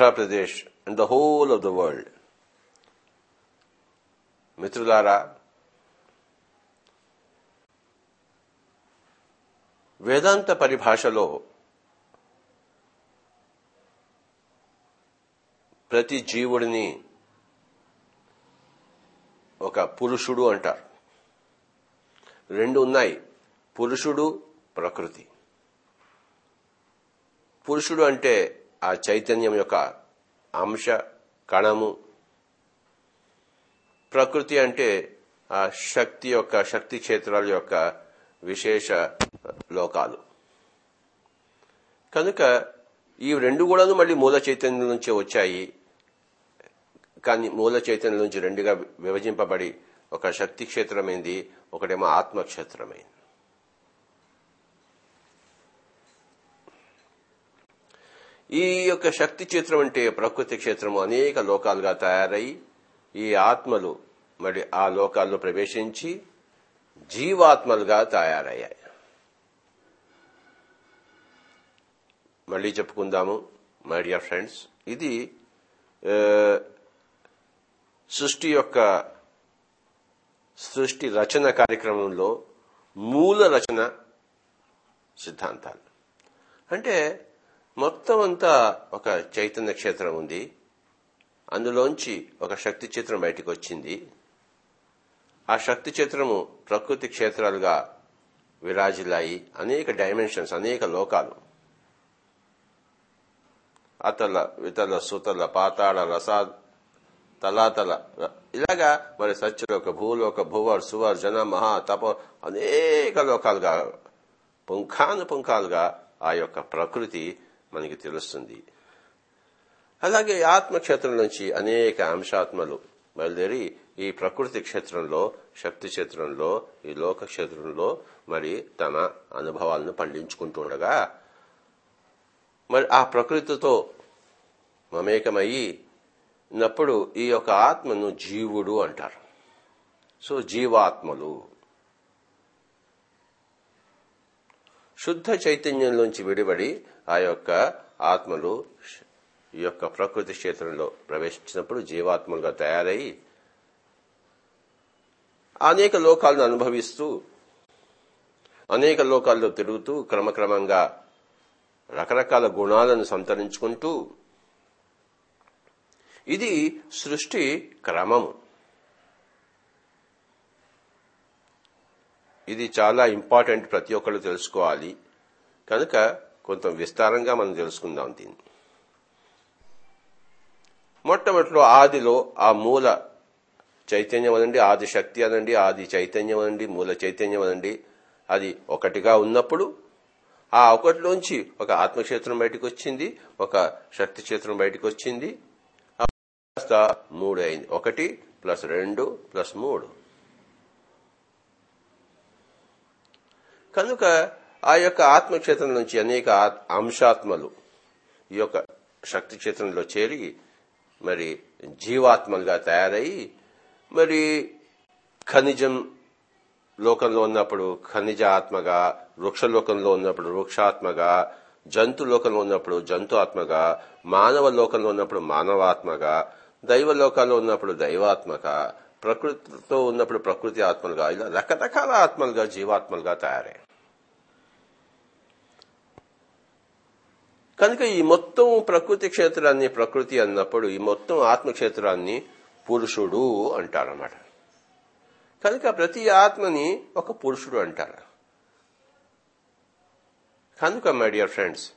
of Pradesh and the whole of the world. మిత్రులారా వేదాంత పరిభాషలో ప్రతి జీవుడిని ఒక పురుషుడు అంటారు. రెండు ఉన్నాయి. పురుషుడు ప్రకృతి. పురుషుడు అంటే ఆ చైతన్యం యొక్క అంశ కణము. ప్రకృతి అంటే ఆ శక్తి యొక్క శక్తి క్షేత్రాల యొక్క విశేష లోకాలు. కనుక ఈ రెండు కూడాను మళ్ళీ మూల చైతన్యం నుంచే వచ్చాయి. కానీ మూల చైతన్యం నుంచి రెండుగా విభజింపబడి ఒక శక్తి క్షేత్రమైంది ఒకటేమో ఆత్మక్షేత్రమైంది. ఈ యొక్క శక్తి క్షేత్రం అంటే ప్రకృతి క్షేత్రము. అనేక లోకాలుగా తయారై ఈ ఆత్మలు మరి ఆ లోకాల్లో ప్రవేశించి జీవాత్మలుగా తయారయ్యాయి. మళ్ళీ చెప్పుకుందాము మై డియర్ ఫ్రెండ్స్ ఇది సృష్టి యొక్క సృష్టి రచన కార్యక్రమంలో మూల రచన సిద్ధాంతాలు. అంటే మొత్తం అంతా ఒక చైతన్య క్షేత్రం ఉంది. అందులోంచి ఒక శక్తి చిత్రం బయటకు వచ్చింది ఆ శక్తి చిత్రము ప్రకృతి క్షేత్రాలుగా విరాజిల్లాయి అనేక డైమెన్షన్స్ అనేక లోకాలు. అతల వితల సుతల పాతాళ రసా తలాతల ఇలాగా మరి సత్యలోక భూలోక భూవర్ సువర్ జన మహా తప అనేక లోకాలుగా పుంఖాను పుంఖాలుగా ఆ యొక్క ప్రకృతి మనకి తెలుస్తుంది. అలాగే ఆత్మక్షేత్రం నుంచి అనేక అంశాత్మలు బయలుదేరి ఈ ప్రకృతి క్షేత్రంలో శక్తి క్షేత్రంలో ఈ లోక క్షేత్రంలో మరి తమ అనుభవాలను పండించుకుంటుండగా మరి ఆ ప్రకృతితో మమేకమయ్యి ఉన్నప్పుడు ఈ యొక్క ఆత్మను జీవుడు అంటారు. సో జీవాత్మలు. శుద్ధ చైతన్యంలోంచి విడిబడి ఆ యొక్క ఆత్మలు ఈ యొక్క ప్రకృతి క్షేత్రంలో ప్రవేశించినప్పుడు జీవాత్మలుగా తయారై అనేక లోకాలను అనుభవిస్తూ అనేక లోకాల్లో తిరుగుతూ క్రమక్రమంగా రకరకాల గుణాలను సంతరించుకుంటూ ఇది సృష్టి క్రమము. ఇది చాలా ఇంపార్టెంట్ ప్రతి ఒక్కళ్ళు తెలుసుకోవాలి. కనుక కొంత విస్తారంగా మనం తెలుసుకుందాం దీన్ని. మొట్టమొదటిలో ఆదిలో ఆ మూల చైతన్యం అనండి ఆది శక్తి అనండి ఆది చైతన్యం అనండి మూల చైతన్యం అనండి. అది ఒకటిగా ఉన్నప్పుడు ఆ ఒకటిలోంచి ఒక ఆత్మక్షేత్రం బయటకు వచ్చింది ఒక శక్తి క్షేత్రం బయటకు వచ్చింది మూడు అయింది ఒకటి ప్లస్ రెండు ప్లస్ మూడు. కనుక ఆ యొక్క ఆత్మక్షేత్రం నుంచి అనేక అంశాత్మలు ఈ యొక్క శక్తి క్షేత్రంలో చేరి మరి జీవాత్మలుగా తయారయ్యి మరి ఖనిజం లోకంలో ఉన్నప్పుడు ఖనిజ ఆత్మగా వృక్షలోకంలో ఉన్నప్పుడు వృక్షాత్మగా జంతు లోకంలో ఉన్నప్పుడు జంతు ఆత్మగా మానవ లోకంలో ఉన్నప్పుడు మానవాత్మగా దైవ లోకాల్లో ఉన్నప్పుడు దైవాత్మక ప్రకృతితో ఉన్నప్పుడు ప్రకృతి ఆత్మలుగా ఇలా రకరకాల ఆత్మలుగా జీవాత్మలుగా తయారయ్యాయి కనుక ఈ మొత్తం ప్రకృతి క్షేత్రాన్ని ప్రకృతి అన్నప్పుడు ఈ మొత్తం ఆత్మక్షేత్రాన్ని పురుషుడు అంటారన్నమాట. కనుక ప్రతి ఆత్మని ఒక పురుషుడు అంటారు. కనుక మై డియర్ ఫ్రెండ్స్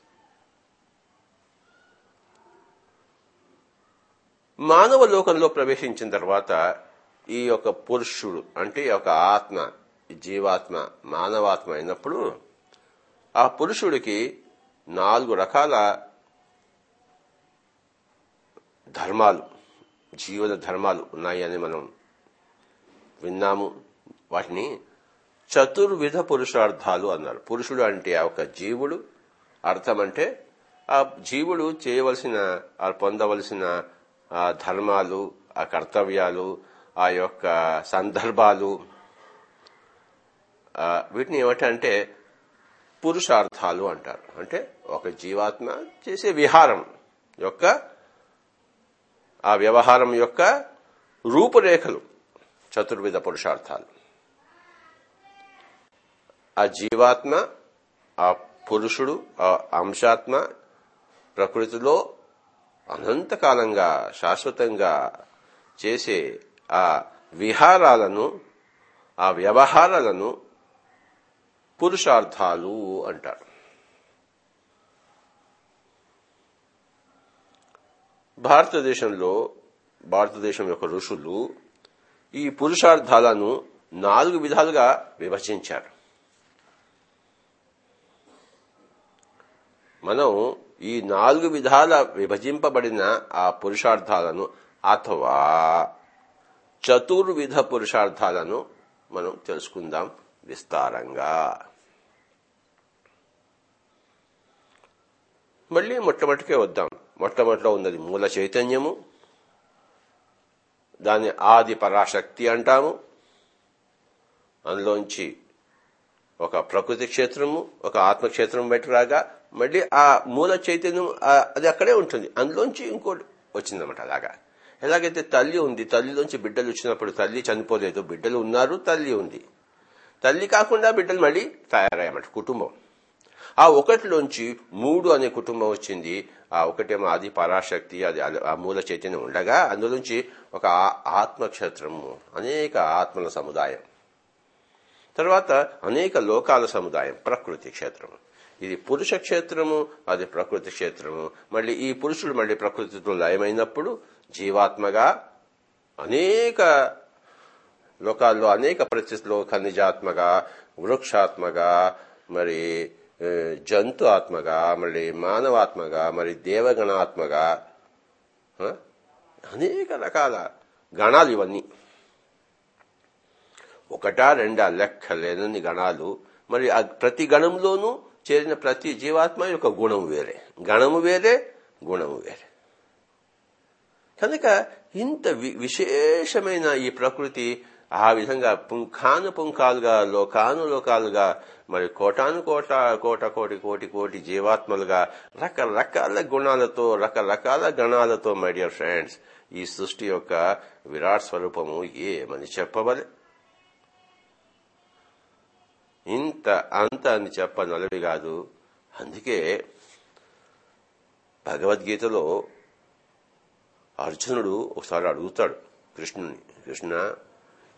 మానవ లోకంలో ప్రవేశించిన తర్వాత ఈ యొక్క పురుషుడు అంటే ఒక ఆత్మ జీవాత్మ మానవాత్మ అయినప్పుడు ఆ పురుషుడికి నాలుగు రకాల ధర్మాలు జీవన ధర్మాలు ఉన్నాయని మనం విన్నాము. వాటిని చతుర్విధ పురుషార్థాలు అన్నారు. పురుషుడు అంటే ఒక జీవుడు అర్థం అంటే ఆ జీవుడు చేయవలసిన పొందవలసిన ఆ ధర్మాలు ఆ కర్తవ్యాలు ఆ యొక్క సందర్భాలు. వీటిని ఏమిటంటే పురుషార్థాలు అంటారు. అంటే ఒక జీవాత్మ చేసే విహారం యొక్క ఆ వ్యవహారం యొక్క రూపురేఖలు చతుర్విధ పురుషార్థాలు. ఆ జీవాత్మ ఆ పురుషుడు ఆ అంశాత్మ ప్రకృతిలో అనంతకాలంగా శాశ్వతంగా చేసే ఆ విహారాలను ఆ వ్యవహారాలను పురుషార్థాలు అంటారు. భారతదేశంలో భారతదేశం యొక్క ఋషులు ఈ పురుషార్థాలను నాలుగు విధాలుగా విభజించారు. మనం ఈ నాలుగు విధాల విభజింపబడిన ఆ పురుషార్థాలను అథవా చతుర్విధ పురుషార్థాలను మనం తెలుసుకుందాం విస్తారంగా. మళ్ళీ మొట్టమొదటికే వద్దాం. మొట్టమొదటిలో ఉన్నది మూల చైతన్యము దాన్ని ఆది పరాశక్తి అంటాము అందులోంచి ఒక ప్రకృతి క్షేత్రము ఒక ఆత్మక్షేత్రం బయట రాగా మళ్ళీ ఆ మూల చైతన్యం అది అక్కడే ఉంటుంది. అందులోంచి ఇంకోటి వచ్చిందన్నమాట అలాగా. ఎలాగైతే తల్లి ఉంది తల్లిలోంచి బిడ్డలు వచ్చినప్పుడు తల్లి చనిపోలేదు బిడ్డలు ఉన్నారు తల్లి ఉంది. తల్లి కాకుండా బిడ్డలు మళ్ళీ తయారయ్యామట కుటుంబం. ఆ ఒకటిలోంచి మూడు అనే కుటుంబం వచ్చింది. ఆ ఒకటేమో ఆది పరాశక్తి అది ఆ మూల చైతన్యం ఉండగా అందులోంచి ఒక ఆత్మక్షేత్రము అనేక ఆత్మల సముదాయం. తర్వాత అనేక లోకాల సముదాయం ప్రకృతి క్షేత్రము ఇది పురుష క్షేత్రము అది ప్రకృతి క్షేత్రము. మళ్ళీ ఈ పురుషుడు మళ్ళీ ప్రకృతితో లయమైనప్పుడు జీవాత్మగా అనేక లోకాల్లో అనేక పరిస్థితుల్లో ఖనిజాత్మగా వృక్షాత్మగా మరి జంతు ఆత్మగా మళ్ళీ మానవాత్మగా మరి దేవగణాత్మగా అనేక రకాల గణాలు ఇవన్నీ. ఒకటా రెండా లెక్క లేనన్ని గణాలు. మరి ప్రతి గణంలోనూ చేరిన ప్రతి జీవాత్మ యొక్క గుణం వేరే. గణము వేరే గుణము వేరే. కనుక ఇంత వి- విశేషమైన ఈ ప్రకృతి ఆ విధంగా పుంఖాను పుంఖాలుగా లోకాను లోకాలుగా మరి కోటాను కోట కోట కోటి కోటి కోటి జీవాత్మలుగా రకరకాల గుణాలతో రకరకాల గణాలతో మై డియర్ ఫ్రెండ్స్ ఈ సృష్టి యొక్క విరాట్ స్వరూపము ఏమని చెప్పవలే ఇంత అంత అని చెప్పనలవి కాదు. అందుకే భగవద్గీతలో అర్జునుడు ఒకసారి అడుగుతాడు కృష్ణుని కృష్ణ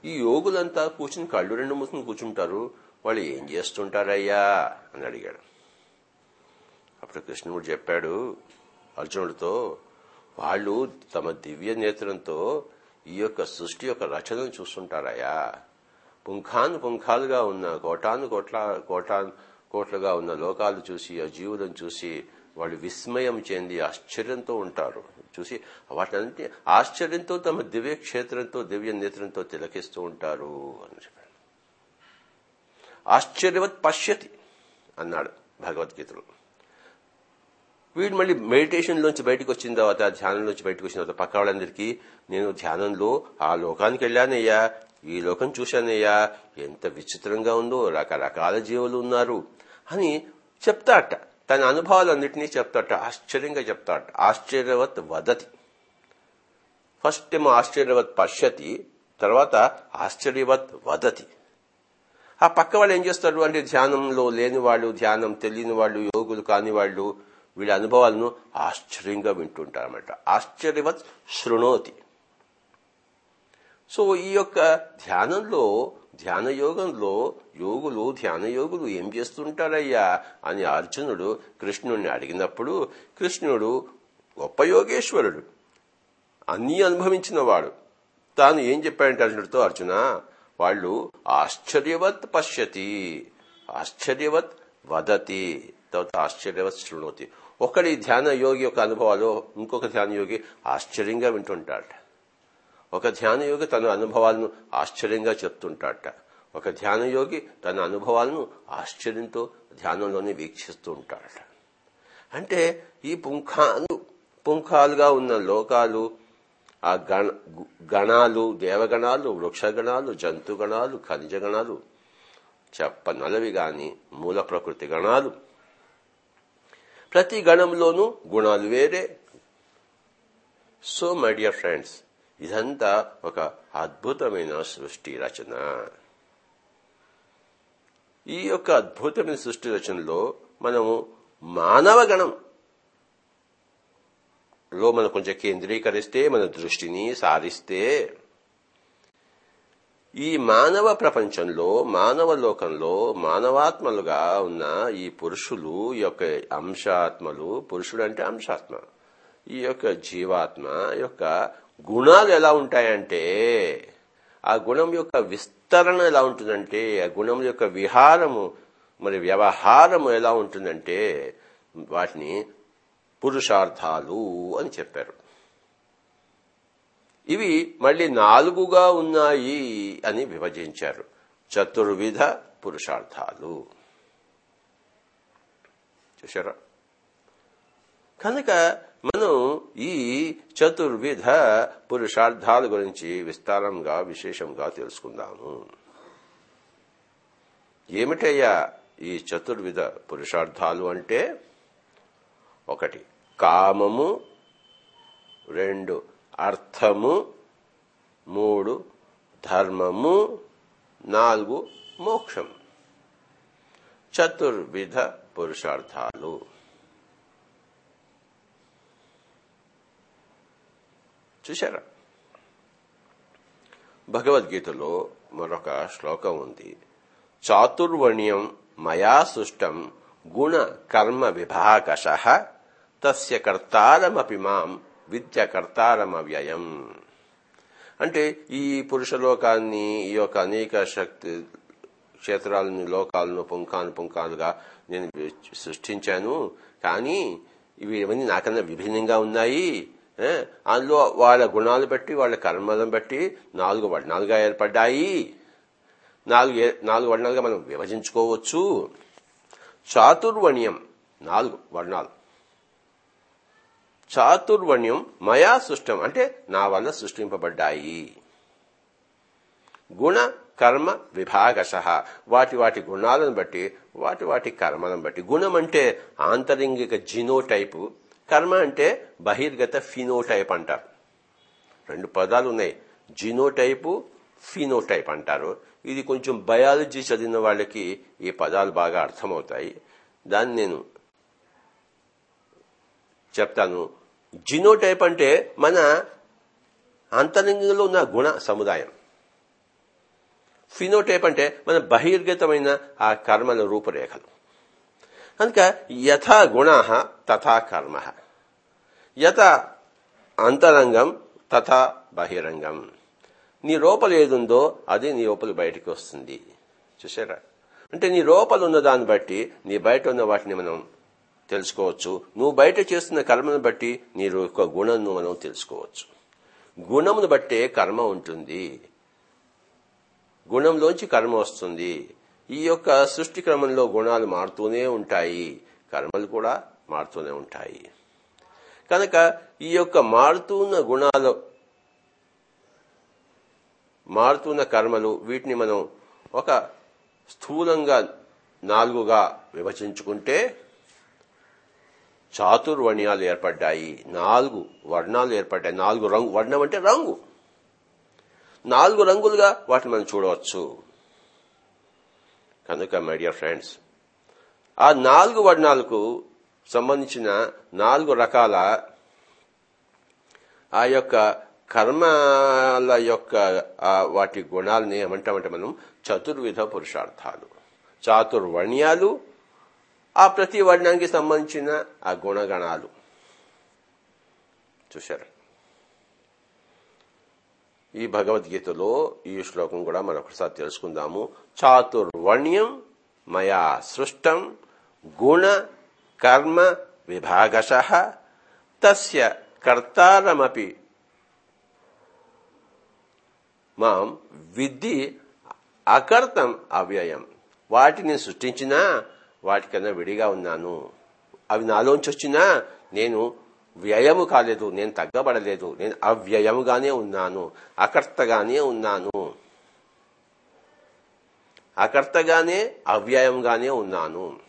ఈ యోగులంతా కూర్చుని కళ్ళు రెండు మూసుకుని కూర్చుంటారు. వాళ్ళు ఏం చేస్తుంటారయ్యా? అని అడిగాడు. అప్పుడు కృష్ణుడు చెప్పాడు అర్జునుడితో వాళ్ళు తమ దివ్య నేత్రంతో ఈ యొక్క సృష్టి యొక్క రచనను చూస్తుంటారయ్యా. పుంఖాను పుంఖాలుగా ఉన్న కోటాను కోట్ల కోటాను కోట్లుగా ఉన్న లోకాలు చూసి ఆ జీవులను చూసి వాళ్ళు విస్మయం చెంది ఆశ్చర్యంతో ఉంటారు. చూసి వాటిని ఆశ్చర్యంతో తమ దివ్య క్షేత్రంతో దివ్య నేత్రంతో తిలకిస్తూ ఉంటారు అని చెప్పాడు. ఆశ్చర్యవత్ పశ్యతి అన్నాడు భగవద్గీతలో. వీడు మళ్ళీ మెడిటేషన్ లోంచి బయటకు వచ్చిన తర్వాత ధ్యానంలోంచి బయటకు వచ్చిన తర్వాత పక్క వాళ్ళందరికీ నేను ధ్యానంలో ఆ లోకానికి వెళ్ళానయ్యా ఈ లోకం చూశానయ్యా ఎంత విచిత్రంగా ఉందో రకరకాల జీవులు ఉన్నారు అని చెప్తాట. తన అనుభవాలన్నింటినీ చెప్తాట ఆశ్చర్యంగా చెప్తాట. ఆశ్చర్యవత్ వదతి. ఫస్ట్ ఏమో ఆశ్చర్యవత్ పశ్యతి తర్వాత ఆశ్చర్యవత్ వదతి. ఆ పక్క వాళ్ళు ఏం చేస్తారు అంటే ధ్యానంలో లేని వాళ్ళు ధ్యానం తెలియని వాళ్ళు యోగులు కాని వాళ్ళు వీళ్ళ అనుభవాలను ఆశ్చర్యంగా వింటుంటారన్నమాట. ఆశ్చర్యవత్ శృణోతి. సో ఈ యొక్క ధ్యానంలో ధ్యాన యోగంలో యోగులు ధ్యాన యోగులు ఏం చేస్తుంటారయ్యా అని అర్జునుడు కృష్ణుడిని అడిగినప్పుడు కృష్ణుడు గొప్ప యోగేశ్వరుడు అన్నీ అనుభవించినవాడు. తాను ఏం చెప్పాడంటే అర్జునుడితో అర్జున వాళ్ళు ఆశ్చర్యవత్ పశ్యతి ఆశ్చర్యవత్ వదతి తర్వాత ఆశ్చర్యవత్ శృణోతి. ఒకడి ధ్యాన యోగి యొక్క అనుభవాలు ఇంకొక ధ్యాన యోగి ఆశ్చర్యంగా వింటుంటాడు ఒక ధ్యానయోగి తన అనుభవాలను ఆశ్చర్యంగా చెప్తుంటాడట. ఒక ధ్యానయోగి తన అనుభవాలను ఆశ్చర్యంతో ధ్యానంలోనే వీక్షిస్తూ ఉంటాడట. అంటే ఈ పుంఖాలు పుంఖాలుగా ఉన్న లోకాలు ఆ గణ గణాలు దేవగణాలు వృక్షగణాలు జంతుగణాలు ఖనిజగణాలు చెప్పనలవి గాని మూల ప్రకృతి గణాలు ప్రతి గణంలోనూ గుణాలు వేరే. సో మై డియర్ ఫ్రెండ్స్ ఇదంతా ఒక అద్భుతమైన సృష్టి రచన. ఈ యొక్క అద్భుతమైన సృష్టి రచనలో మనము మానవగణం లో మనం కొంచెం కేంద్రీకరిస్తే మన దృష్టిని సారిస్తే ఈ మానవ ప్రపంచంలో మానవ లోకంలో మానవాత్మలుగా ఉన్న ఈ పురుషులు ఈ యొక్క అంశాత్మలు పురుషుడు అంటే అంశాత్మ ఈ యొక్క జీవాత్మ యొక్క గుణాలు ఎలా ఉంటాయంటే ఆ గుణం యొక్క విస్తరణ ఎలా ఉంటుందంటే ఆ గుణం యొక్క విహారము మరి వ్యవహారము ఎలా ఉంటుందంటే వాటిని పురుషార్థాలు అని చెప్పారు. ఇవి మళ్ళీ నాలుగుగా ఉన్నాయి అని విభజించారు. చతుర్విధ పురుషార్థాలు. చూసారా కనుక మనం ఈ చతుర్విధ పురుషార్థాల గురించి విస్తారంగా విశేషంగా తెలుసుకుందాము. ఏమిటయ్యా ఈ చతుర్విధ పురుషార్థాలు అంటే? ఒకటి కామము రెండు అర్థము మూడు ధర్మము నాలుగు మోక్షం. చతుర్విధ పురుషార్థాలు. చూశారా? భగవద్గీతలో మరొక శ్లోకం ఉంది. చాతుర్వర్ణ్యం మయా సృష్టం గుణ కర్మ విభాగశ తస్య కర్తారమపి మాం విద్య కర్తారమవ్యయం. అంటే ఈ పురుషలోకాన్ని ఈ యొక్క అనేక శక్తి క్షేత్రాలను లోకాలను పుంఖాను పుంఖాలుగా నేను సృష్టించాను. కానీ ఇవి ఇవన్నీ నాకన్నా విభిన్నంగా ఉన్నాయి. అందులో వాళ్ళ గుణాలు బట్టి వాళ్ళ కర్మలను బట్టి నాలుగు వర్ణాలుగా ఏర్పడ్డాయి. నాలుగు నాలుగు వర్ణాలుగా మనం విభజించుకోవచ్చు. చాతుర్వణ్యం నాలుగు వర్ణాలు చాతుర్వణ్యం మయా సృష్టం అంటే నా వల్ల సృష్టింపబడ్డాయి. గుణ కర్మ విభాగశ. వాటి వాటి గుణాలను బట్టి వాటి వాటి కర్మలను బట్టి. గుణం అంటే ఆంతరింగిక జినోటైపు కర్మ అంటే బహిర్గత ఫినోటైప్ అంటారు. రెండు పదాలు ఉన్నాయి. జినోటైపు ఫినోటైప్ అంటారు. ఇది కొంచెం బయాలజీ చదివిన వాళ్ళకి ఈ పదాలు బాగా అర్థమవుతాయి. దాన్ని నేను చెప్తాను. జినోటైప్ అంటే మన అంతరంగంలో ఉన్న గుణ సముదాయం. ఫినోటైప్ అంటే మన బహిర్గతమైన ఆ కర్మల రూపురేఖలు. కనుక యథా గుణ తథా కర్మ. యథ అంతరంగం తథా బహిరంగం. నీ లోపల ఏదుందో అది నీ లోపల బయటికి వస్తుంది. చూసారా అంటే నీ లోపల ఉన్న దాన్ని బట్టి నీ బయట ఉన్న వాటిని మనం తెలుసుకోవచ్చు. నువ్వు బయట చేస్తున్న కర్మను బట్టి నీ యొక్క గుణంను మనం తెలుసుకోవచ్చు. గుణమును బట్టే కర్మ ఉంటుంది. గుణంలోంచి కర్మ వస్తుంది. ఈ యొక్క సృష్టి క్రమంలో గుణాలు మారుతూనే ఉంటాయి. కర్మలు కూడా మారుతూనే ఉంటాయి. కనుక ఈ యొక్క మారుతున్న గుణాలు మారుతున్న కర్మలు వీటిని మనం ఒక స్థూలంగా నాలుగుగా విభజించుకుంటే చాతుర్వర్ణ్యాలు ఏర్పడ్డాయి. నాలుగు వర్ణాలు ఏర్పడ్డాయి. నాలుగు రంగు. వర్ణం అంటే రంగు. నాలుగు రంగులుగా వాటిని మనం చూడవచ్చు. కనుక మై డియర్ ఫ్రెండ్స్ ఆ నాలుగు వర్ణాలకు సంబంధించిన నాలుగు రకాల ఆ యొక్క కర్మల యొక్క వాటి గుణాలని ఏమంటామంటే మనం చతుర్విధ పురుషార్థాలు. చాతుర్వర్ణ్యాలు ఆ ప్రతి వర్ణానికి సంబంధించిన ఆ గుణగణాలు. చూశారు? ఈ భగవద్గీతలో ఈ శ్లోకం కూడా మరొకసారి తెలుసుకుందాము. చాతుర్వర్ణ్యం మయా సృష్టం గుణ కర్మ విభాగశ. తస్య కర్తారమపి మాం విద్ధి అకర్తం అవ్యయం. వాటిని సృష్టించినా వాటికన్నా విడిగా ఉన్నాను. అవి నాలోంచి వచ్చినా నేను వ్యయము కాలేదు నేను తగ్గబడలేదు నేను అవ్యయముగానే ఉన్నాను అకర్తగానే ఉన్నాను. అకర్తగానే అవ్యయంగానే ఉన్నాను.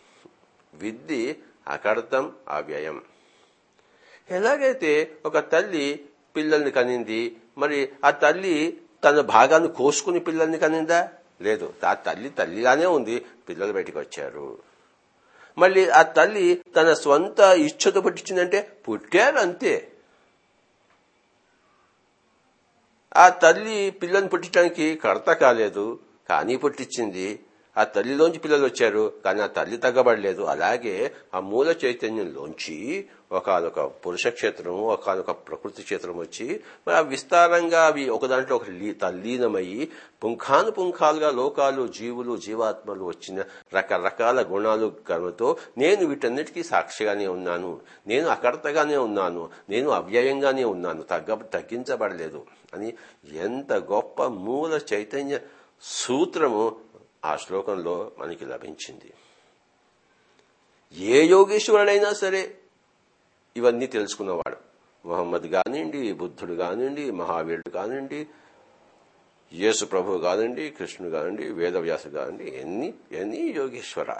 విద్ది అకర్తం అవ్యయం. ఎలాగైతే ఒక తల్లి పిల్లల్ని కనింది మరి ఆ తల్లి తన భాగాన్ని కోసుకుని పిల్లల్ని కనిందా? లేదు. ఆ తల్లి తల్లిగానే ఉంది పిల్లలు బయటికి వచ్చారు మళ్ళీ ఆ తల్లి తన స్వంత ఇచ్ఛతో పుట్టించిందంటే పుట్టారు అంతే ఆ తల్లి పిల్లని పుట్టించడానికి కర్త కాలేదు కానీ పుట్టించింది. ఆ తల్లిలోంచి పిల్లలు వచ్చారు కానీ ఆ తల్లి తగ్గబడలేదు. అలాగే ఆ మూల చైతన్యంలోంచి ఒకనొక పురుష క్షేత్రం ఒకనొక ప్రకృతి క్షేత్రం వచ్చి మరి ఆ విస్తారంగా అవి ఒక దాంట్లో ఒకటి తల్లీనమయ్యి పుంఖాను పుంఖాలుగా లోకాలు జీవులు జీవాత్మలు వచ్చిన రకరకాల గుణాలు కర్మతో నేను వీటన్నిటికీ సాక్షిగానే ఉన్నాను. నేను అకర్తగానే ఉన్నాను. నేను అవ్యయంగానే ఉన్నాను. తగ్గ తగ్గించబడలేదు. అని ఎంత గొప్ప మూల చైతన్య సూత్రము ఆ శ్లోకంలో మనకి లభించింది. ఏ యోగేశ్వరుడైనా సరే ఇవన్నీ తెలుసుకున్నవాడు. మొహమ్మద్ కానివ్వండి బుద్ధుడు కానివ్వండి మహావీరుడు కానివ్వండి యేసు ప్రభు కానివ్వండి కృష్ణుడు కానివ్వండి వేదవ్యాసు కానివ్వండి ఎన్ని ఎన్ని యోగేశ్వర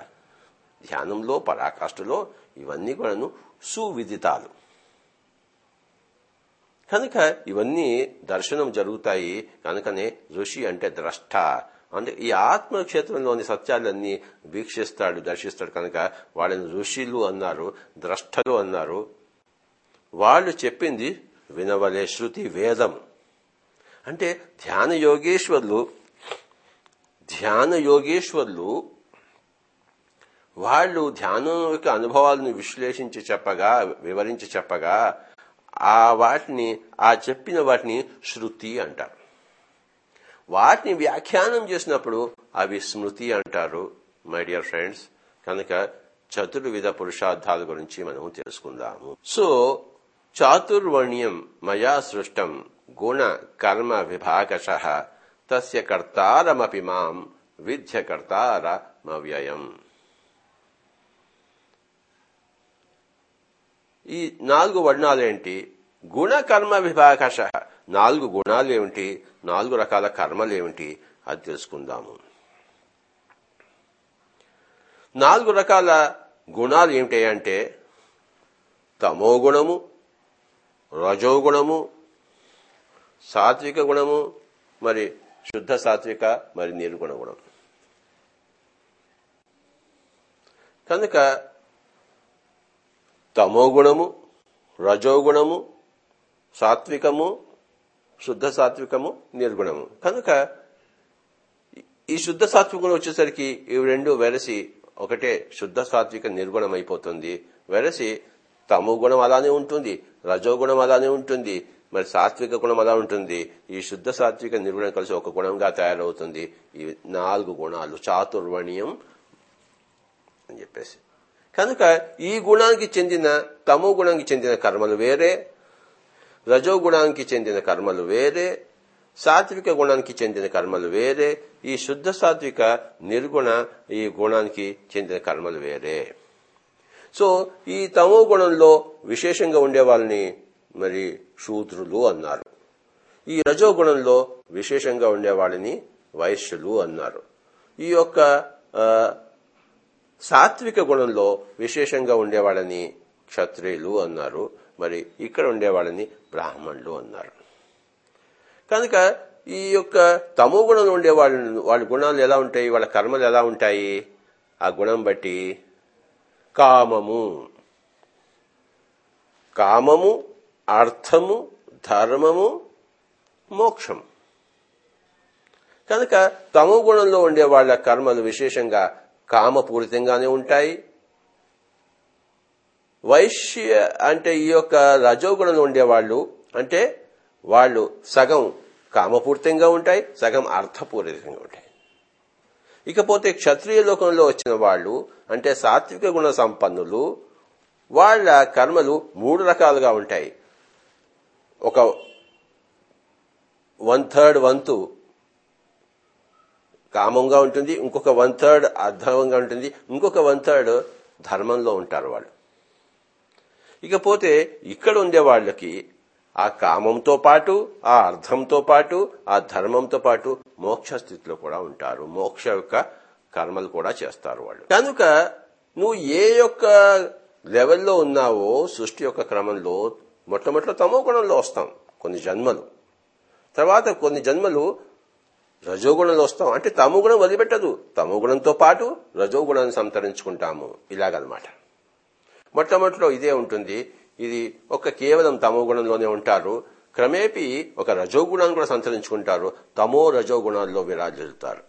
ధ్యానంలో పరాకాష్ఠలో ఇవన్నీ కూడాను సువిదితాలు. కనుక ఇవన్నీ దర్శనం జరుగుతాయి. కనుకనే ఋషి అంటే ద్రష్ట. అంటే ఈ ఆత్మక్షేత్రంలోని సత్యాలన్నీ వీక్షిస్తాడు దర్శిస్తాడు కనుక వాళ్ళని ఋషులు అన్నారు ద్రష్టలు అన్నారు. వాళ్ళు చెప్పింది వినవలే శృతి వేదం. అంటే ధ్యాన యోగేశ్వర్లు ధ్యాన యోగేశ్వర్లు వాళ్ళు ధ్యానం యొక్క అనుభవాలను విశ్లేషించి చెప్పగా వివరించి చెప్పగా ఆ వాటిని ఆ చెప్పిన వాటిని శృతి అంటారు. వాటిని వ్యాఖ్యానం చేసినప్పుడు అవి స్మృతి అంటారు మై డియర్ ఫ్రెండ్స్ కనుక చతుర్విధ పురుషార్థాల గురించి మనం తెలుసుకుందాము. సో చాతుర్వర్ణ్యం మయా సృష్టం గుణ కర్మ విభాగశ. తస్య కర్తారమపి మాం విద్య కర్తారమవ్యయం. ఈ నాలుగు వర్ణాలేంటి? గుణ కర్మ విభాకష నాలుగు గుణాలు ఏమిటి? నాలుగు రకాల కర్మలు ఏమిటి? అది తెలుసుకుందాము. నాలుగు రకాల గుణాలు ఏమిటి అంటే తమో గుణము రజోగుణము సాత్విక గుణము మరి శుద్ధ సాత్విక మరి నిర్గుణ గుణం. కనుక తమో గుణము రజోగుణము సాత్వికము శుద్ధ సాత్వికము నిర్గుణము. కనుక ఈ శుద్ధ సాత్వికం వచ్చేసరికి ఇవి రెండు వెరసి ఒకటే శుద్ధ సాత్విక నిర్గుణం అయిపోతుంది. వెరసి తమో గుణం అలానే ఉంటుంది రజోగుణం అలానే ఉంటుంది మరి సాత్విక గుణం అలా ఉంటుంది. ఈ శుద్ధ సాత్విక నిర్గుణం కలిసి ఒక గుణంగా తయారవుతుంది. ఈ నాలుగు గుణాలు చాతుర్వణీయం అని చెప్పేసి. కనుక ఈ గుణానికి చెందిన తమో గుణానికి చెందిన కర్మలు వేరే రజో గుణానికి చెందిన కర్మలు వేరే సాత్విక గుణానికి చెందిన కర్మలు వేరే ఈ శుద్ధ సాత్విక నిర్గుణ ఈ గుణానికి చెందిన కర్మలు వేరే. సో ఈ తమో గుణంలో విశేషంగా ఉండే వాళ్ళని మరి శూద్రులు అన్నారు. ఈ రజో గుణంలో విశేషంగా ఉండే వాళ్ళని వైశ్యులు అన్నారు. ఈ యొక్క సాత్విక గుణంలో విశేషంగా ఉండేవాళ్ళని క్షత్రియులు అన్నారు. మరి ఇక్కడ ఉండేవాళ్ళని బ్రాహ్మణులు అన్నారు. కనుక ఈ యొక్క తమో గుణంలో ఉండే వాళ్ళ వాళ్ళ గుణాలు ఎలా ఉంటాయి? వాళ్ళ కర్మలు ఎలా ఉంటాయి? ఆ గుణం బట్టి కామము. కామము అర్థము ధర్మము మోక్షం. కనుక తమో గుణంలో ఉండే వాళ్ళ కర్మలు విశేషంగా కామపూరితంగానే ఉంటాయి. వైశ్య అంటే ఈ యొక్క రజోగుణంలో ఉండేవాళ్ళు అంటే వాళ్ళు సగం కామపూరితంగా ఉంటాయి సగం అర్థపూరితంగా ఉంటాయి. ఇకపోతే క్షత్రియ లోకంలో వచ్చిన వాళ్ళు అంటే సాత్విక గుణ సంపన్నులు వాళ్ళ కర్మలు మూడు రకాలుగా ఉంటాయి. ఒక వన్ థర్డ్ వంతు కామంగా ఉంటుంది ఇంకొక వన్ థర్డ్ అర్థంగా ఉంటుంది ఇంకొక వన్ థర్డ్ ధర్మంలో ఉంటారు వాళ్ళు. ఇకపోతే ఇక్కడ ఉండే వాళ్ళకి ఆ కామంతో పాటు ఆ అర్థంతో పాటు ఆ ధర్మంతో పాటు మోక్ష స్థితిలో కూడా ఉంటారు. మోక్ష యొక్క కర్మలు కూడా చేస్తారు వాళ్ళు. కనుక నువ్వు ఏ యొక్క లెవెల్లో ఉన్నావో సృష్టి యొక్క క్రమంలో మొట్టమొదటిలో తమో గుణంలో వస్తాం. కొన్ని జన్మలు. తర్వాత కొన్ని జన్మలు రజోగుణంలో వస్తాం. అంటే తమో గుణం వదిలిపెట్టదు. తమో గుణంతో పాటు రజోగుణాన్ని సంతరించుకుంటాము. ఇలాగనమాట. మొట్టమొదటిలో ఇదే ఉంటుంది. ఇది ఒక కేవలం తమో గుణంలోనే ఉంటారు. క్రమేపీ ఒక రజోగుణాన్ని కూడా సంతరించుకుంటారు. తమో రజోగుణాల్లో విరాజిల్లుతారు.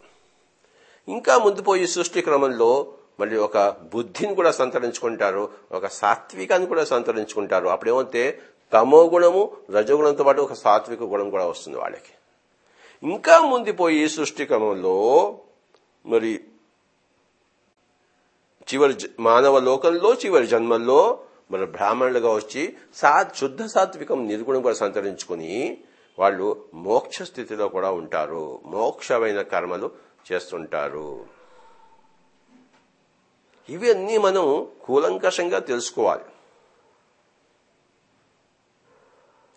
ఇంకా ముందు పోయి సృష్టి క్రమంలో మళ్ళీ ఒక బుద్ధిని కూడా సంతరించుకుంటారు. ఒక సాత్వికాన్ని కూడా సంతరించుకుంటారు. అప్పుడేమంటే తమో గుణము రజోగుణంతో పాటు ఒక సాత్విక గుణం కూడా వస్తుంది వాళ్ళకి. ఇంకా ముందుపోయి సృష్టి క్రమంలో మరి చివరి మానవ లోకంలో చివరి జన్మల్లో మన బ్రాహ్మణులుగా వచ్చి సా శుద్ధ సాత్వికం నిర్గుణం కూడా సంతరించుకుని వాళ్ళు మోక్ష స్థితిలో కూడా ఉంటారు. మోక్షమైన కర్మలు చేస్తుంటారు. ఇవన్నీ మనం కూలంకషంగా తెలుసుకోవాలి.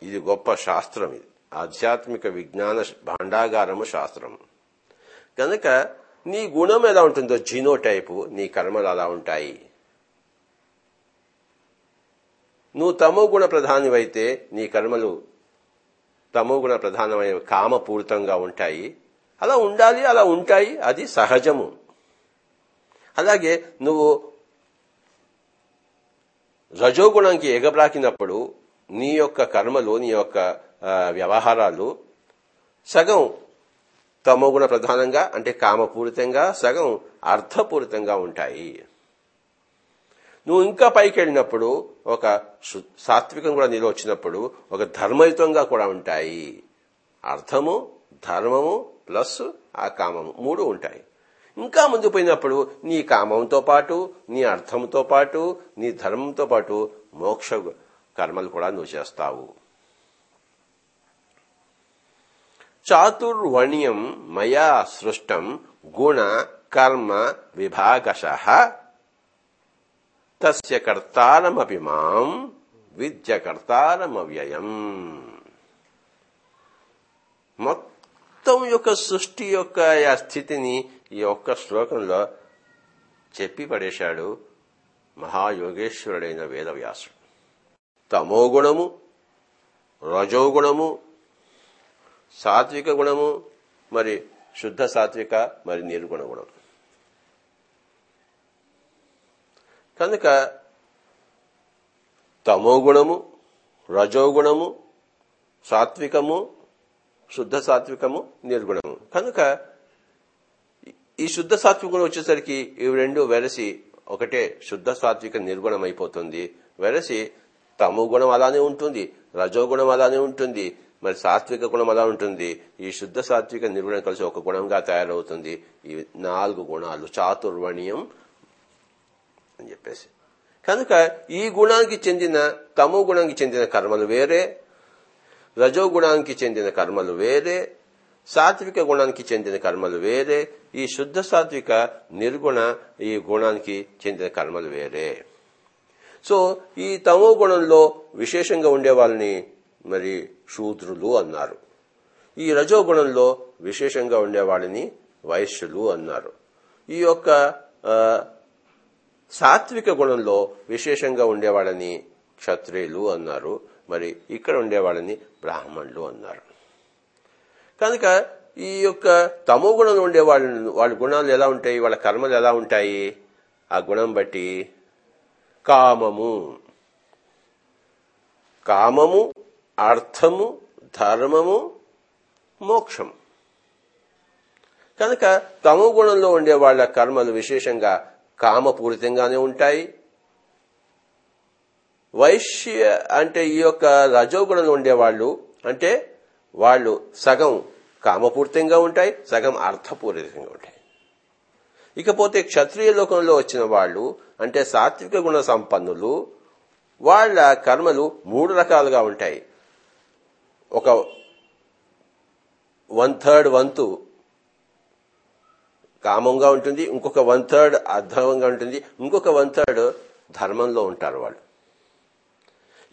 ఇది గొప్ప శాస్త్రం ఇది. ఆధ్యాత్మిక విజ్ఞాన భాండాగారము శాస్త్రం. కనుక నీ గుణం ఎలా ఉంటుందో జీనో టైపు నీ కర్మలు అలా ఉంటాయి. నువ్వు తమో గుణ ప్రధానివైతే నీ కర్మలు తమో గుణ ప్రధానమైన కామపూరితంగా ఉంటాయి. అలా ఉండాలి అలా ఉంటాయి అది సహజము. అలాగే నువ్వు రజోగుణంకి ఎగబ్రాకినప్పుడు నీ యొక్క కర్మలు నీ యొక్క వ్యవహారాలు సగం తమోగుణ ప్రధానంగా అంటే కామపూరితంగా సగం అర్థపూరితంగా ఉంటాయి. నువ్వు ఇంకా పైకి వెళ్ళినప్పుడు ఒక సాత్వికం కూడా నీలో వచ్చినప్పుడు ఒక ధర్మయుతంగా కూడా ఉంటాయి. అర్థము ధర్మము ప్లస్ ఆ కామము మూడు ఉంటాయి. ఇంకా ముందు పోయినప్పుడు నీ కామంతో పాటు నీ అర్థంతో పాటు నీ ధర్మంతో పాటు మోక్ష కర్మలు కూడా నువ్వు చేస్తావు. చాతుర్వణ్యం మయా సృష్టం గుణ కర్మ విభాగశ. తస్య కర్తారమపి మాం విద్యకర్తారమవ్యయం మొత్తం యొక్క సృష్టి యొక్క ఆ స్థితిని ఈ ఒక్క శ్లోకంలో చెప్పి పడేశాడు మహాయోగేశ్వరుడైన వేదవ్యాసుడు. తమో గుణము రజోగుణము సాత్విక గుణము మరి శుద్ధ సాత్విక మరి నిర్గుణ గుణం. కనుక తమో గుణము రజోగుణము సాత్వికము శుద్ధ సాత్వికము నిర్గుణము. కనుక ఈ శుద్ధ సాత్వికం వచ్చేసరికి ఇవి రెండు వెరసి ఒకటే శుద్ధ సాత్విక నిర్గుణం అయిపోతుంది. వెరసి తమో గుణం అలానే ఉంటుంది రజోగుణం అలానే ఉంటుంది మరి సాత్విక గుణం అలా ఉంటుంది. ఈ శుద్ధ సాత్విక నిర్గుణం కలిసి ఒక గుణంగా తయారవుతుంది. ఈ నాలుగు గుణాలు చాతుర్వణీయం అని చెప్పేసి. కనుక ఈ గుణానికి చెందిన తమో గుణానికి చెందిన కర్మలు వేరే రజో గుణానికి చెందిన కర్మలు వేరే సాత్విక గుణానికి చెందిన కర్మలు వేరే ఈ శుద్ధ సాత్విక నిర్గుణ ఈ గుణానికి చెందిన కర్మలు వేరే. సో ఈ తమో గుణంలో విశేషంగా ఉండే వాళ్ళని మరి శూద్రులు అన్నారు. ఈ రజోగుణంలో విశేషంగా ఉండేవాళ్ళని వైశ్యులు అన్నారు. ఈ యొక్క సాత్విక గుణంలో విశేషంగా ఉండేవాళ్ళని క్షత్రియులు అన్నారు. మరి ఇక్కడ ఉండేవాళ్ళని బ్రాహ్మణులు అన్నారు. కనుక ఈ యొక్క తమో గుణంలో ఉండే వాళ్ళ వాళ్ళ గుణాలు ఎలా ఉంటాయి? వాళ్ళ కర్మలు ఎలా ఉంటాయి? ఆ గుణం బట్టి కామము. కామము అర్థము ధర్మము మోక్షం కనుక తమో గుణంలో ఉండే వాళ్ళ కర్మలు విశేషంగా కామపూరితంగానే ఉంటాయి. వైశ్య అంటే ఈ యొక్క రజోగుణంలో ఉండేవాళ్ళు అంటే వాళ్ళు సగం కామపూరితంగా ఉంటాయి సగం అర్థపూరితంగా ఉంటాయి. ఇకపోతే క్షత్రియ లోకంలో వచ్చిన వాళ్ళు అంటే సాత్విక గుణ సంపన్నులు వాళ్ళ కర్మలు మూడు రకాలుగా ఉంటాయి. ఒక వన్ థర్డ్ వంతు కామంగా ఉంటుంది ఇంకొక వన్ థర్డ్ అర్థంగా ఉంటుంది ఇంకొక వన్ థర్డ్ ధర్మంలో ఉంటారు వాళ్ళు.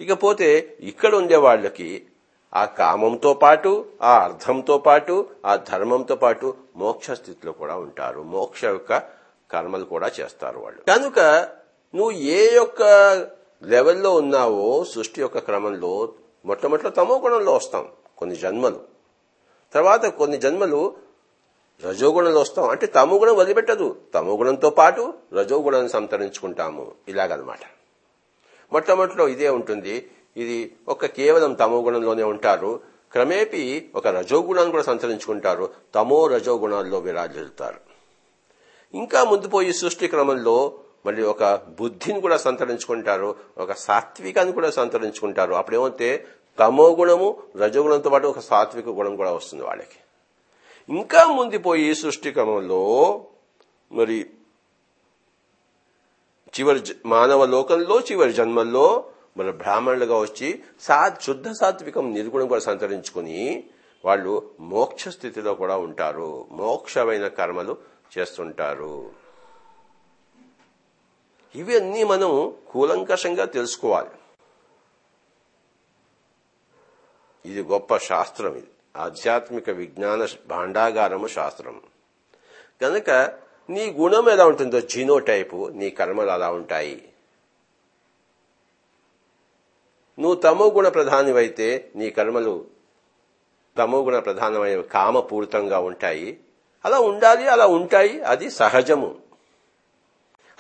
ఇకపోతే ఇక్కడ ఉండే వాళ్ళకి ఆ కామంతో పాటు ఆ అర్థంతో పాటు ఆ ధర్మంతో పాటు మోక్ష స్థితిలో కూడా ఉంటారు. మోక్ష యొక్క కర్మలు కూడా చేస్తారు వాళ్ళు. కనుక నువ్వు ఏ యొక్క లెవెల్లో ఉన్నావో సృష్టి యొక్క క్రమంలో మొట్టమొదటిలో తమో గుణంలో వస్తాం కొన్ని జన్మలు. తర్వాత కొన్ని జన్మలు రజోగుణంలో వస్తాం. అంటే తమో గుణం వదిలిపెట్టదు. తమో గుణంతో పాటు రజోగుణాన్ని సంతరించుకుంటాము. ఇలాగనమాట. మొట్టమొదటిలో ఇదే ఉంటుంది. ఇది ఒక కేవలం తమో గుణంలోనే ఉంటారు. క్రమేపీ ఒక రజోగుణాన్ని కూడా సంతరించుకుంటారు. తమో రజోగుణాల్లో విరాజిల్లుతారు. ఇంకా ముందు పోయి సృష్టి క్రమంలో మళ్ళీ ఒక బుద్ధిని కూడా సంతరించుకుంటారు ఒక సాత్వికాన్ని కూడా సంతరించుకుంటారు. అప్పుడేమంటే తమో గుణము రజగుణంతో పాటు ఒక సాత్విక గుణం కూడా వస్తుంది వాళ్ళకి. ఇంకా ముందుపోయి సృష్టి క్రమంలో మరి చివరి మానవ లోకంలో చివరి జన్మల్లో మన బ్రాహ్మణులుగా వచ్చి సా శుద్ధ సాత్వికం నిర్గుణం కూడా సంతరించుకుని వాళ్ళు మోక్ష స్థితిలో కూడా ఉంటారు. మోక్షమైన కర్మలు చేస్తుంటారు. ఇవన్నీ మనం కూలంకషంగా తెలుసుకోవాలి. ఇది గొప్ప శాస్త్రం ఇది. ఆధ్యాత్మిక విజ్ఞాన భాండాగారము శాస్త్రం. కనుక నీ గుణం ఎలా ఉంటుందో జీనో టైపు నీ కర్మలు అలా ఉంటాయి. నువ్వు తమో గుణ ప్రధానివైతే నీ కర్మలు తమో గుణ ప్రధానమైన కామపూరితంగా ఉంటాయి. అలా ఉండాలి అలా ఉంటాయి అది సహజము.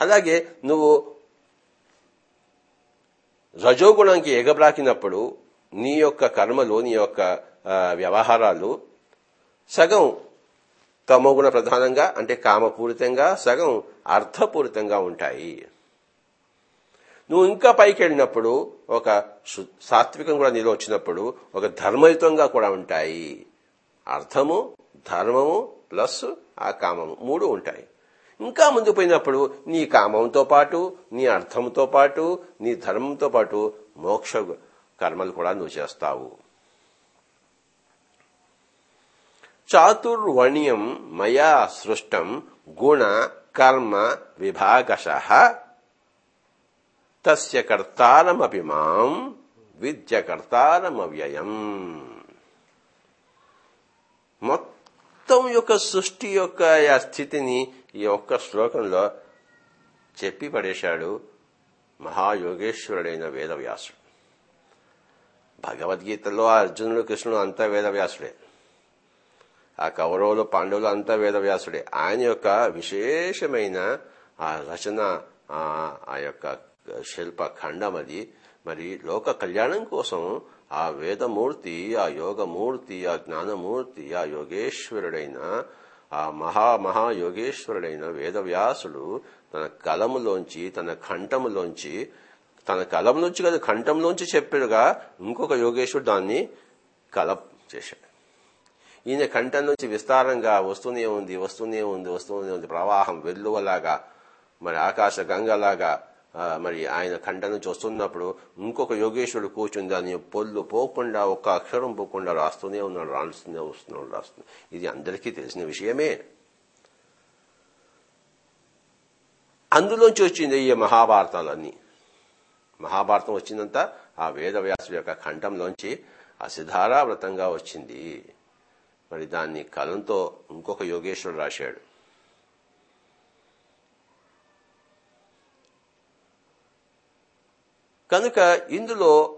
అలాగే నువ్వు రజోగుణానికి ఎగబ్రాకినప్పుడు నీ యొక్క కర్మలు నీ యొక్క వ్యవహారాలు సగం తమోగుణ ప్రధానంగా అంటే కామపూరితంగా సగం అర్థపూరితంగా ఉంటాయి. నువ్వు ఇంకా పైకి వెళ్ళినప్పుడు ఒక సాత్వికం కూడా నీలో వచ్చినప్పుడు ఒక ధర్మయుతంగా కూడా ఉంటాయి. అర్థము ధర్మము ప్లస్ ఆ కామము మూడు ఉంటాయి. ఇంకా ముందు పోయినప్పుడు నీ కామంతో పాటు నీ అర్థంతో పాటు నీ ధర్మంతో పాటు మోక్ష కర్మలు కూడా నువ్వు చేస్తావు. చాతుర్వణ్యం మయా సృష్టం గుణ కర్మ విభాగశ తస్య కర్తారమపి మాం విద్యకర్తారమవ్యయం మొత్తం యొక్క సృష్టి యొక్క స్థితిని ఈ ఒక్క శ్లోకంలో చెప్పి పడేశాడు మహాయోగేశ్వరుడైన వేదవ్యాసుడు. భగవద్గీతలో అర్జునుడు కృష్ణుడు అంతా వేదవ్యాసుడే. ఆ కౌరవులు పాండవులు అంతా వేదవ్యాసుడే. ఆయన యొక్క విశేషమైన ఆ రచన ఆ యొక్క శిల్ప ఖండం అది మరి లోక కళ్యాణం కోసం ఆ వేదమూర్తి ఆ యోగమూర్తి ఆ జ్ఞానమూర్తి ఆ యోగేశ్వరుడైన ఆ మహా మహాయోగేశ్వరుడైన వేదవ్యాసుడు తన కలములోంచి తన కంఠములోంచి తన కలం నుంచి కదా కంఠంలోంచి చెప్పాడుగా ఇంకొక యోగేశ్వరుడు దాన్ని కల చేశాడు. ఈయన కంఠం నుంచి విస్తారంగా వస్తూనే ఉంది వస్తూనే ఉంది వస్తూనే ఉంది ప్రవాహం వెల్లువలాగా మరి ఆకాశ గంగలాగా మరి ఆయన ఖండను నుంచి వస్తున్నప్పుడు ఇంకొక యోగేశ్వరుడు కూర్చుని దాన్ని పొల్లు పోకుండా ఒక్క అక్షరం పోకుండా రాస్తూనే ఉన్నాడు రాస్తూనే వస్తున్నాడు రాస్తున్నాడు ఇది అందరికీ తెలిసిన విషయమే. అందులోంచి వచ్చింది ఈ మహాభారతాలన్నీ. మహాభారతం వచ్చిందంతా ఆ వేదవ్యాసుడి యొక్క ఖండంలోంచి అసిధారావ్రతంగా వచ్చింది. మరి దాన్ని కలంతో ఇంకొక యోగేశ్వరుడు రాశాడు. కనుక ఇందులో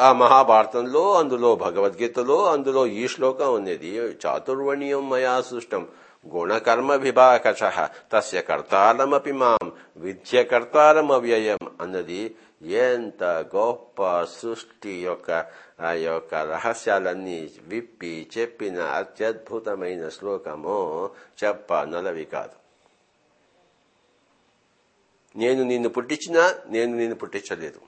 ఆ మహాభారతంలో అందులో భగవద్గీతలో అందులో ఈ శ్లోకం ఉన్నది. చాతుర్వణీయం మయా సృష్టం గుణకర్మ విభాకష తస్య కర్తారమపి మాం విద్యకర్తారమవ్యయం అన్నది ఎంత గొప్ప సృష్టి యొక్క ఆ యొక్క రహస్యాలన్నీ విప్పి చెప్పిన అత్యద్భుతమైన శ్లోకము చెప్ప నలవి కాదు. నేను నిన్ను పుట్టించినా నేను నిన్ను పుట్టించలేదు.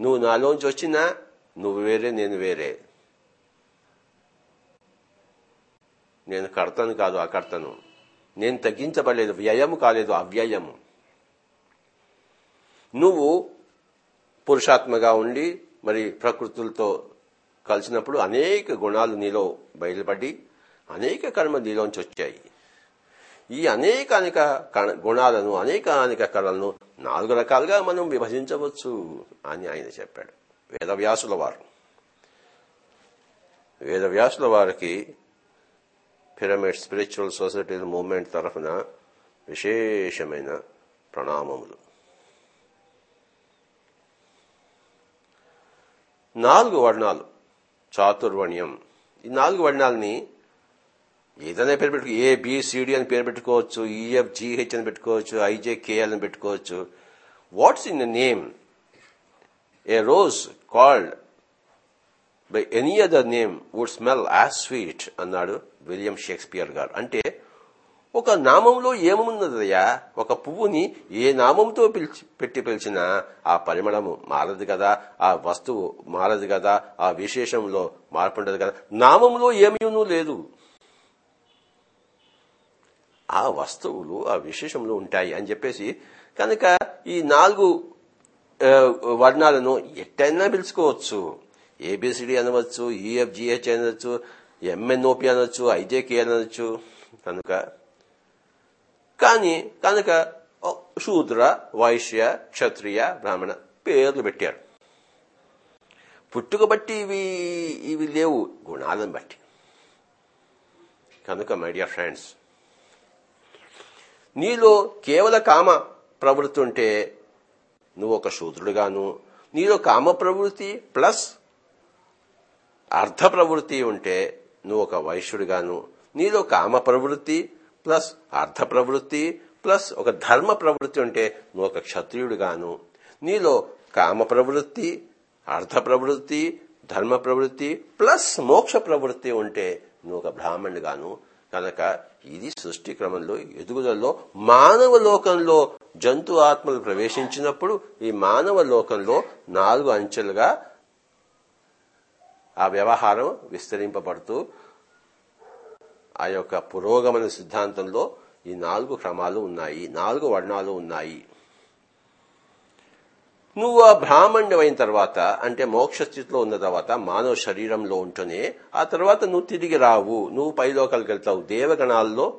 నువ్వు నాలోంచి వచ్చినా నువ్వు వేరే నేను వేరే. నేను కర్తను కాదు అకర్తను. నేను తగ్గించబడలేదు వ్యయము కాలేదు అవ్యయము. నువ్వు పురుషాత్మగా ఉండి మరి ప్రకృతులతో కలిసినప్పుడు అనేక గుణాలు నీలో బయలుపడి అనేక కర్మ నీలోంచి వచ్చాయి. ఈ అనేక అనేక గుణాలను అనేక అనేక కళలను నాలుగు రకాలుగా మనం విభజించవచ్చు అని ఆయన చెప్పాడు. వేదవ్యాసుల వారు. వేదవ్యాసుల వారికి పిరమిడ్ స్పిరిచువల్ సొసైటీ మూవ్మెంట్ తరఫున విశేషమైన ప్రణామములు. నాలుగు వర్ణాలు. చాతుర్వర్ణ్యం. ఈ నాలుగు వర్ణాలని ఏదైనా పేరు పెట్టుకో ఏ బిసిడి అని పేరు పెట్టుకోవచ్చు ఈఎఫ్ జిహెచ్ అని పెట్టుకోవచ్చు ఐజే కేఎల్ అని పెట్టుకోవచ్చు. What's in the name a rose called by any other name would smell as sweet అన్నాడు విలియం షేక్స్పియర్ గారు. అంటే ఒక నామంలో ఏమున్నదయ్యా? ఒక పువ్వుని ఏ నామంతో పిలిచి పెట్టి పిలిచినా ఆ పరిమళము మారదు కదా ఆ వస్తువు మారదు కదా ఆ విశేషంలో మార్పు ఉండదు కదా. నామంలో ఏమీనూ లేదు. ఆ వస్తువులు ఆ విశేషంలో ఉంటాయి అని చెప్పేసి కనుక ఈ నాలుగు వర్ణాలను ఎట్టైనా పిలుచుకోవచ్చు. ఏబిసిడి అనవచ్చు ఈఎఫ్జిహెచ్ అనవచ్చు ఎంఎన్ఓపి అనొచ్చు ఐజేకే అనొచ్చు కనుక. కానీ కనుక శూద్ర వైశ్య క్షత్రియ బ్రాహ్మణ పేర్లు పెట్టారు. పుట్టుక బట్టి ఇవి ఇవి లేవు గుణాలను బట్టి. కనుక మై డియర్ ఫ్రెండ్స్ నీలో కేవల కామ ప్రవృత్తి ఉంటే నువ్వు ఒక శూద్రుడుగాను. నీలో కామ ప్రవృత్తి ప్లస్ అర్ధ ప్రవృత్తి ఉంటే నువ్వు ఒక వైశ్యుడుగాను. నీలో కామ ప్రవృత్తి ప్లస్ అర్ధ ప్రవృత్తి ప్లస్ ఒక ధర్మ ప్రవృత్తి ఉంటే నువ్వు ఒక క్షత్రియుడుగాను. నీలో కామ ప్రవృత్తి అర్ధ ప్రవృత్తి ధర్మ ప్రవృత్తి ప్లస్ మోక్ష ప్రవృత్తి ఉంటే నువ్వు ఒక బ్రాహ్మణుడిగాను. కనుక ఇది సృష్టి క్రమంలో ఎదుగుదలలో మానవ లోకంలో జంతు ఆత్మలు ప్రవేశించినప్పుడు ఈ మానవ లోకంలో నాలుగు అంచెలుగా ఆ వ్యవహారం విస్తరింపబడుతూ ఆ యొక్క పురోగమన సిద్ధాంతంలో ఈ నాలుగు క్రమాలు ఉన్నాయి నాలుగు వర్ణాలు ఉన్నాయి. నువ్వు ఆ బ్రాహ్మణ్యం అయిన తర్వాత అంటే మోక్ష స్థితిలో ఉన్న తర్వాత మానవ శరీరంలో ఉంటూనే ఆ తర్వాత నువ్వు తిరిగి రావు. నువ్వు పైలోకాలకు వెళ్తావు. దేవగణాల్లో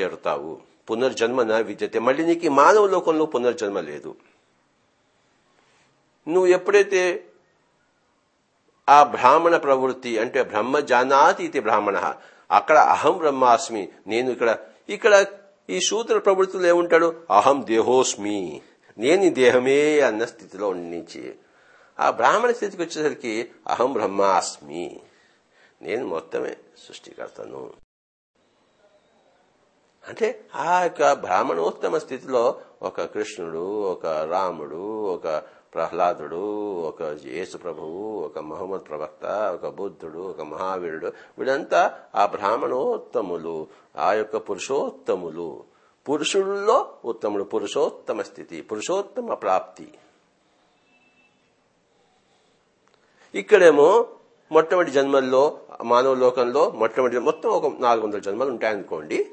చేరుతావు. పునర్జన్మ నా విద్యతే. మళ్ళీ నీకు మానవ లోకంలో పునర్జన్మ లేదు. నువ్వు ఎప్పుడైతే ఆ బ్రాహ్మణ ప్రవృత్తి అంటే బ్రహ్మ జానాతి ఇది బ్రాహ్మణ అక్కడ అహం బ్రహ్మాస్మి నేను ఇక్కడ ఇక్కడ ఈ సూత్ర ప్రవృత్తులు ఏముంటాడు? అహం దేహోస్మి. నేను ఈ దేహమే అన్న స్థితిలో నుంచి ఆ బ్రాహ్మణ స్థితికి వచ్చేసరికి అహం బ్రహ్మాస్మి. నేను మొత్తమే సృష్టికర్తను. అంటే ఆ యొక్క బ్రాహ్మణోత్తమ స్థితిలో ఒక కృష్ణుడు ఒక రాముడు ఒక ప్రహ్లాదుడు ఒక యేసు ప్రభువు ఒక మహమ్మద్ ప్రవక్త ఒక బుద్ధుడు ఒక మహావీరుడు వీళ్ళంతా ఆ బ్రాహ్మణోత్తములు ఆ యొక్క పురుషోత్తములు. పురుషుల్లో ఉత్తముడు పురుషోత్తమ స్థితి పురుషోత్తమ ప్రాప్తి. ఇక్కడేమో మొట్టమొదటి జన్మల్లో మానవ లోకంలో మొట్టమొదటి మొత్తం ఒక నాలుగు వందల జన్మలు ఉంటాయనుకోండి.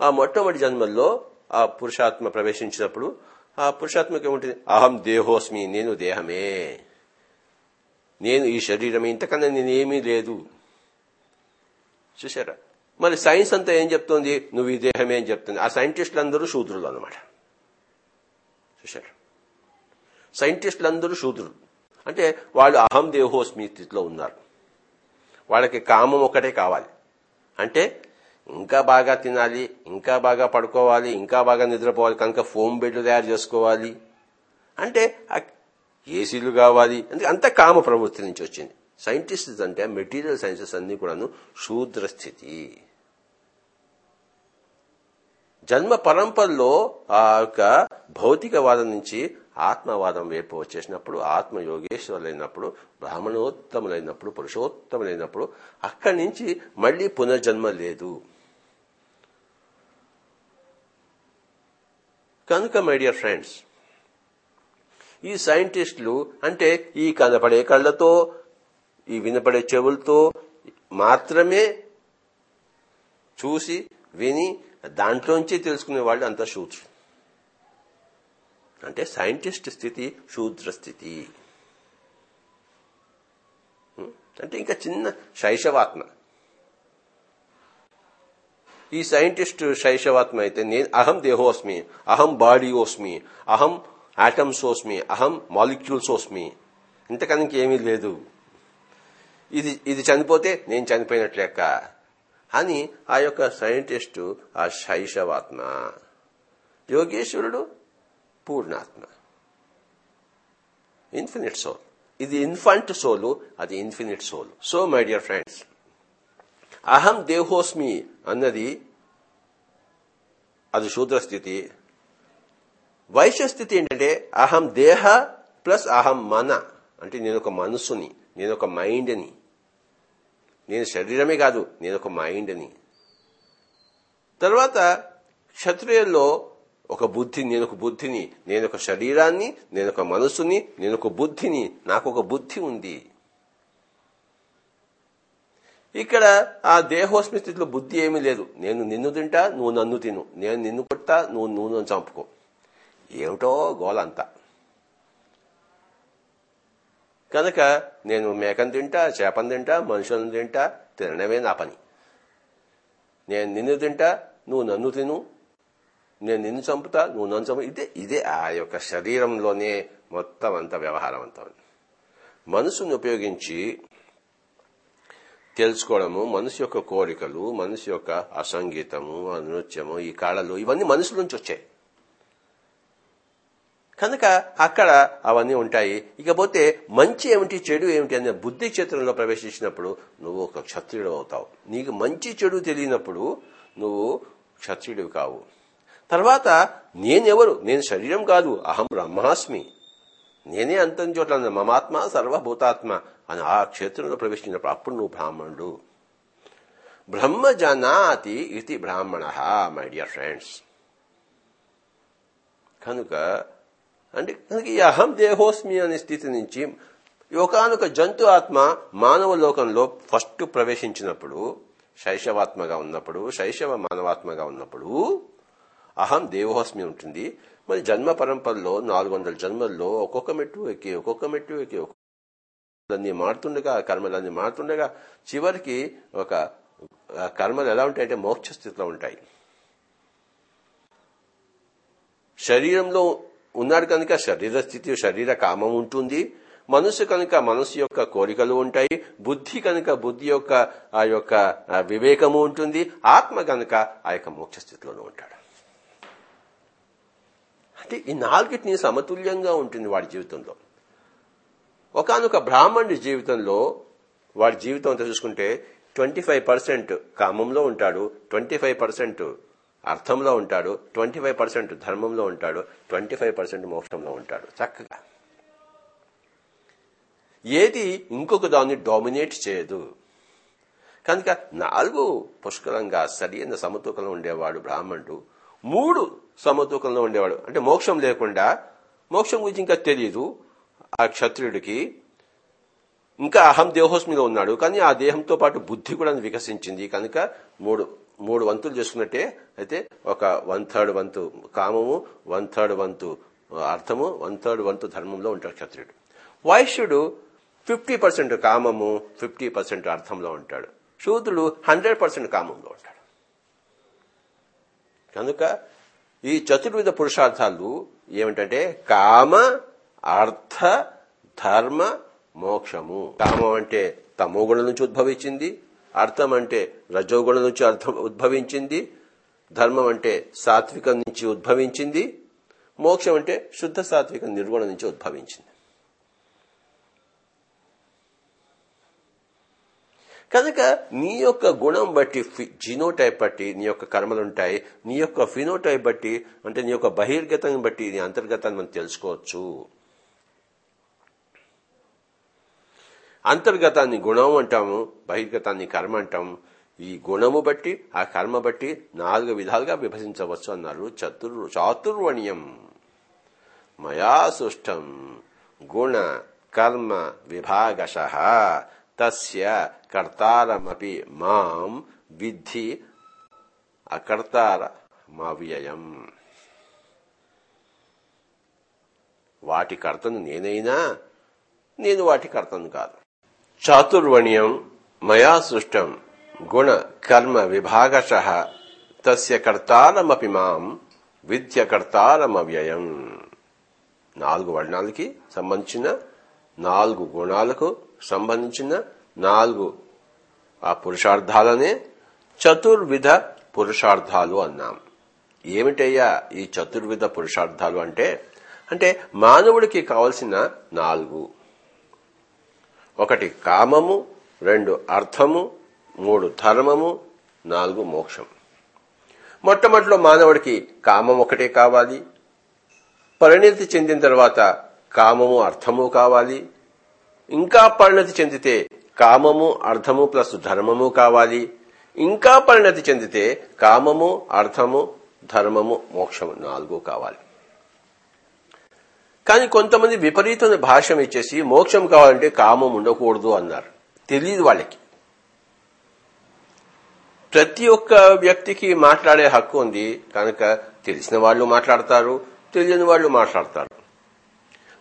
ఆ మొట్టమొదటి జన్మల్లో ఆ పురుషాత్మ ప్రవేశించినప్పుడు ఆ పురుషాత్మకి ఏముంటుంది? అహం దేహోస్మి నేను దేహమే. నేను ఈ శరీరమే ఇంతకన్నా నేనేమీ లేదు. చూసారా మరి సైన్స్ అంతా ఏం చెప్తోంది? నువ్వు ఈ దేహమే అని చెప్తుంది. ఆ సైంటిస్టులు అందరూ శూద్రులు అనమాట చూశారు? సైంటిస్టులు అందరూ శూద్రులు. అంటే వాళ్ళు అహం దేహోస్మి స్థితిలో ఉన్నారు. వాళ్ళకి కామం ఒకటే కావాలి. అంటే ఇంకా బాగా తినాలి ఇంకా బాగా పడుకోవాలి ఇంకా బాగా నిద్రపోవాలి కనుక ఫోమ్ బెడ్లు తయారు చేసుకోవాలి. అంటే ఏసీలు కావాలి. అంటే అంత కామ ప్రవృత్తి నుంచి వచ్చింది. సైంటిస్ట్ అంటే మెటీరియల్ సైన్సెస్ అన్ని కూడాను శూద్ర స్థితి జన్మ పరంపరలో ఆ యొక్క భౌతికవాదం నుంచి ఆత్మవాదం వైపు వచ్చేసినప్పుడు ఆత్మ యోగేశ్వరులైనప్పుడు బ్రాహ్మణోత్తములైనప్పుడు పురుషోత్తములైనప్పుడు అక్కడి నుంచి మళ్ళీ పునర్జన్మ లేదు. కనుక మై డియర్ ఫ్రెండ్స్ ఈ సైంటిస్టులు అంటే ఈ కనపడే కళ్ళతో ఈ వినపడే చెవులతో మాత్రమే చూసి విని దాంట్లోంచి తెలుసుకునే వాళ్ళు అంతా శూద్రులు. అంటే సైంటిస్ట్ స్థితి శూద్ర స్థితి. అంటే ఇంకా చిన్న శైశవాత్మ. ఈ సైంటిస్ట్ శైశవాత్మ అయితే నేను అహం దేహోస్మి అహం బాడీ ఓస్మి అహం ఆటమ్స్ ఓస్మి అహం మాలిక్యూల్స్ ఓస్మి ఇంతకనికి ఏమీ లేదు. ఇది ఇది చనిపోతే నేను చనిపోయినట్లేక. అని ఆ యొక్క సైంటిస్టు ఆ శైశవాత్మ. యోగేశ్వరుడు పూర్ణాత్మ. Infinite soul. ఇది ఇన్ఫంట్ సోలు అది infinite soul. So my dear friends అహం దేహోస్మి అన్నది అది శూద్ర స్థితి వైశ్య స్థితి ఏంటంటే అహం దేహ ప్లస్ అహం మన. అంటే నేను ఒక మనసుని నేను ఒక మైండ్ని నేను శరీరమే కాదు నేను ఒక మైండ్ని తర్వాత క్షత్రియుల్లో ఒక బుద్ధి నేను ఒక బుద్ధిని నేను ఒక శరీరాన్ని నేను ఒక మనసుని నేను ఒక బుద్ధిని నాకు ఒక బుద్ధి ఉంది. ఇక్కడ ఆ దేహోస్మి స్థితిలో బుద్ధి ఏమీ లేదు. నేను నిన్ను తింటా నువ్వు నన్ను తిను. నేను నిన్ను కొట్టా నువ్వు నువ్వు చంపుకో. ఏమిటో గోలంతా. కనుక నేను మేకను తింటా చేపను తింటా మనుషులను తింటా తినడమే నా పని. నేను నిన్ను తింటా నువ్వు నన్ను తిను. నేను నిన్ను చంపుతా నువ్వు నన్ను చంపు. ఇదే ఇదే ఆ యొక్క శరీరంలోనే మొత్తం అంత వ్యవహారం అంతా మనసును ఉపయోగించి తెలుసుకోవడము మనసు యొక్క కోరికలు మనసు యొక్క అసంగీతము నృత్యము ఈ కాళ్ళలు ఇవన్నీ మనసు నుంచి వచ్చాయి. కనుక అక్కడ అవన్నీ ఉంటాయి. ఇకపోతే మంచి ఏమిటి చెడు ఏమిటి అనే బుద్ధి క్షేత్రంలో ప్రవేశించినప్పుడు నువ్వు ఒక క్షత్రియుడు అవుతావు. నీకు మంచి చెడు తెలియనప్పుడు నువ్వు క్షత్రియుడివి కావు. తర్వాత నేనెవరు? నేను శరీరం కాదు. అహం బ్రహ్మాస్మి. నేనే అంతం చోట్ల మమాత్మ సర్వభూతాత్మ అని ఆ క్షేత్రంలో ప్రవేశించినప్పుడు అప్పుడు నువ్వు బ్రాహ్మణుడు. బ్రహ్మ జనాతి ఇది బ్రాహ్మణ మై డియర్ ఫ్రెండ్స్ కనుక అంటే కనుక ఈ అహం దేహోస్మి అనే స్థితి నుంచి ఒకనొక జంతు ఆత్మ మానవ లోకంలో ఫస్ట్ ప్రవేశించినప్పుడు శైశవాత్మగా ఉన్నప్పుడు శైశవ మానవాత్మగా ఉన్నప్పుడు అహం దేవోస్మి ఉంటుంది. మరి జన్మ పరంపరలో నాలుగు వందల జన్మల్లో ఒక్కొక్క మెట్టు ఎక్కి ఒక్కొక్క మెట్టు ఎక్కి ఒక్కొక్కలన్నీ మారుతుండగా కర్మలన్నీ మారుతుండగా చివరికి ఒక కర్మలు ఎలా ఉంటాయంటే మోక్ష స్థితిలో ఉంటాయి. శరీరంలో ఉన్నాడు కనుక శరీర స్థితి శరీర కామం ఉంటుంది. మనసు కనుక మనసు యొక్క కోరికలు ఉంటాయి. బుద్ధి కనుక బుద్ధి యొక్క ఆ యొక్క వివేకము ఉంటుంది. ఆత్మ కనుక ఆ యొక్క మోక్ష స్థితిలోనూ ఉంటాడు. అంటే ఈ నాలుగిటిని సమతుల్యంగా ఉంటుంది వాడి జీవితంలో. ఒకనొక బ్రాహ్మణుడి జీవితంలో వాడి జీవితం అంతా చూసుకుంటే ట్వంటీ ఫైవ్ పర్సెంట్ కామంలో ఉంటాడు ట్వంటీ ఫైవ్ పర్సెంట్ అర్థంలో ఉంటాడు ట్వంటీ ఫైవ్ పర్సెంట్ ధర్మంలో ఉంటాడు ట్వంటీ ఫైవ్ పర్సెంట్ మోక్షంలో ఉంటాడు. చక్కగా. ఏది ఇంకొక దాన్ని డామినేట్ చేయదు. కనుక నాలుగు పుష్కలంగా సరియైన సమతూకంలో ఉండేవాడు బ్రాహ్మణుడు మూడు సమతూకంలో ఉండేవాడు. అంటే మోక్షం లేకుండా మోక్షం గురించి ఇంకా తెలియదు ఆ క్షత్రియుడికి ఇంకా అహం దేహోస్మిలో ఉన్నాడు. కానీ ఆ దేహంతో పాటు బుద్ధి కూడా వికసించింది. కనుక మూడు మూడు వంతులు చేసుకున్నట్టే అయితే ఒక వన్ థర్డ్ వంతు కామము వన్ థర్డ్ వంతు అర్థము వన్ థర్డ్ వంతు ధర్మంలో ఉంటాడు క్షత్రియుడు. వైశ్యుడు ఫిఫ్టీ పర్సెంట్ కామము ఫిఫ్టీ పర్సెంట్ అర్థంలో ఉంటాడు. శూద్రుడు హండ్రెడ్ పర్సెంట్ కామంలో ఉంటాడు. కనుక ఈ చతుర్విధ పురుషార్థాలు ఏమిటంటే కామ అర్థ ధర్మ మోక్షము. కామం అంటే తమోగుణం నుంచి ఉద్భవించింది అర్థం అంటే రజోగుణం నుంచి అర్థం ఉద్భవించింది ధర్మం అంటే సాత్వికం నుంచి ఉద్భవించింది మోక్షం అంటే శుద్ధ సాత్విక నిర్గుణం నుంచి ఉద్భవించింది. కనుక నీ యొక్క గుణం బట్టి జీనోటైప్ బట్టి నీ యొక్క కర్మలుంటాయి నీ యొక్క ఫినోటైప్ బట్టి అంటే నీ యొక్క బహిర్గతాన్ని బట్టి నీ అంతర్గతాన్ని మనం తెలుసుకోవచ్చు. అంతర్గతాన్ని గుణం అంటాము బహిర్గతాన్ని కర్మ అంటాము. ఈ గుణము బట్టి ఆ కర్మ బట్టి నాలుగు విధాలుగా విభజించవచ్చు అన్నారు చతుర్ చాతుర్వణ్యం. మయా సృష్టం. గుణ కర్మ విభాగశ. తస్య కర్తారమపి మాం విద్ధి అకర్తార మావ్యయం. వాటి కర్తను నేనైనా నేను వాటి కర్తను కాదు. చాతుర్వణ్యం మయా సృష్టం గుణ కర్మ విభాగశ. తస్య కర్తారమపి మాం విద్య కర్తారమవ్యయం నాలుగు వర్ణాలకి సంబంధించిన నాలుగు గుణాలకు సంబంధించిన నాలుగు ఆ పురుషార్థాలనే చతుర్విధ పురుషార్థాలు అన్నాం. ఏమిటయ్యా ఈ చతుర్విధ పురుషార్థాలు అంటే? అంటే మానవుడికి కావలసిన నాలుగు ఒకటి కామము రెండు అర్థము మూడు ధర్మము నాలుగు మోక్షం మొట్టమొదటిలో మానవుడికి కామం ఒకటే కావాలి. పరిణతి చెందిన తర్వాత కామము అర్థము కావాలి. ఇంకా పరిణతి చెందితే కామము అర్థము ప్లస్ ధర్మము కావాలి. ఇంకా పరిణతి చెందితే కామము అర్థము ధర్మము మోక్షము నాలుగు కావాలి. కానీ కొంతమంది విపరీతమైన భాష్యం ఇచ్చేసి మోక్షం కావాలంటే కామం ఉండకూడదు అన్నారు. తెలియదు వాళ్ళకి. ప్రతి ఒక్క వ్యక్తికి మాట్లాడే హక్కు ఉంది. కనుక తెలిసిన వాళ్ళు మాట్లాడతారు తెలియని వాళ్ళు మాట్లాడతారు.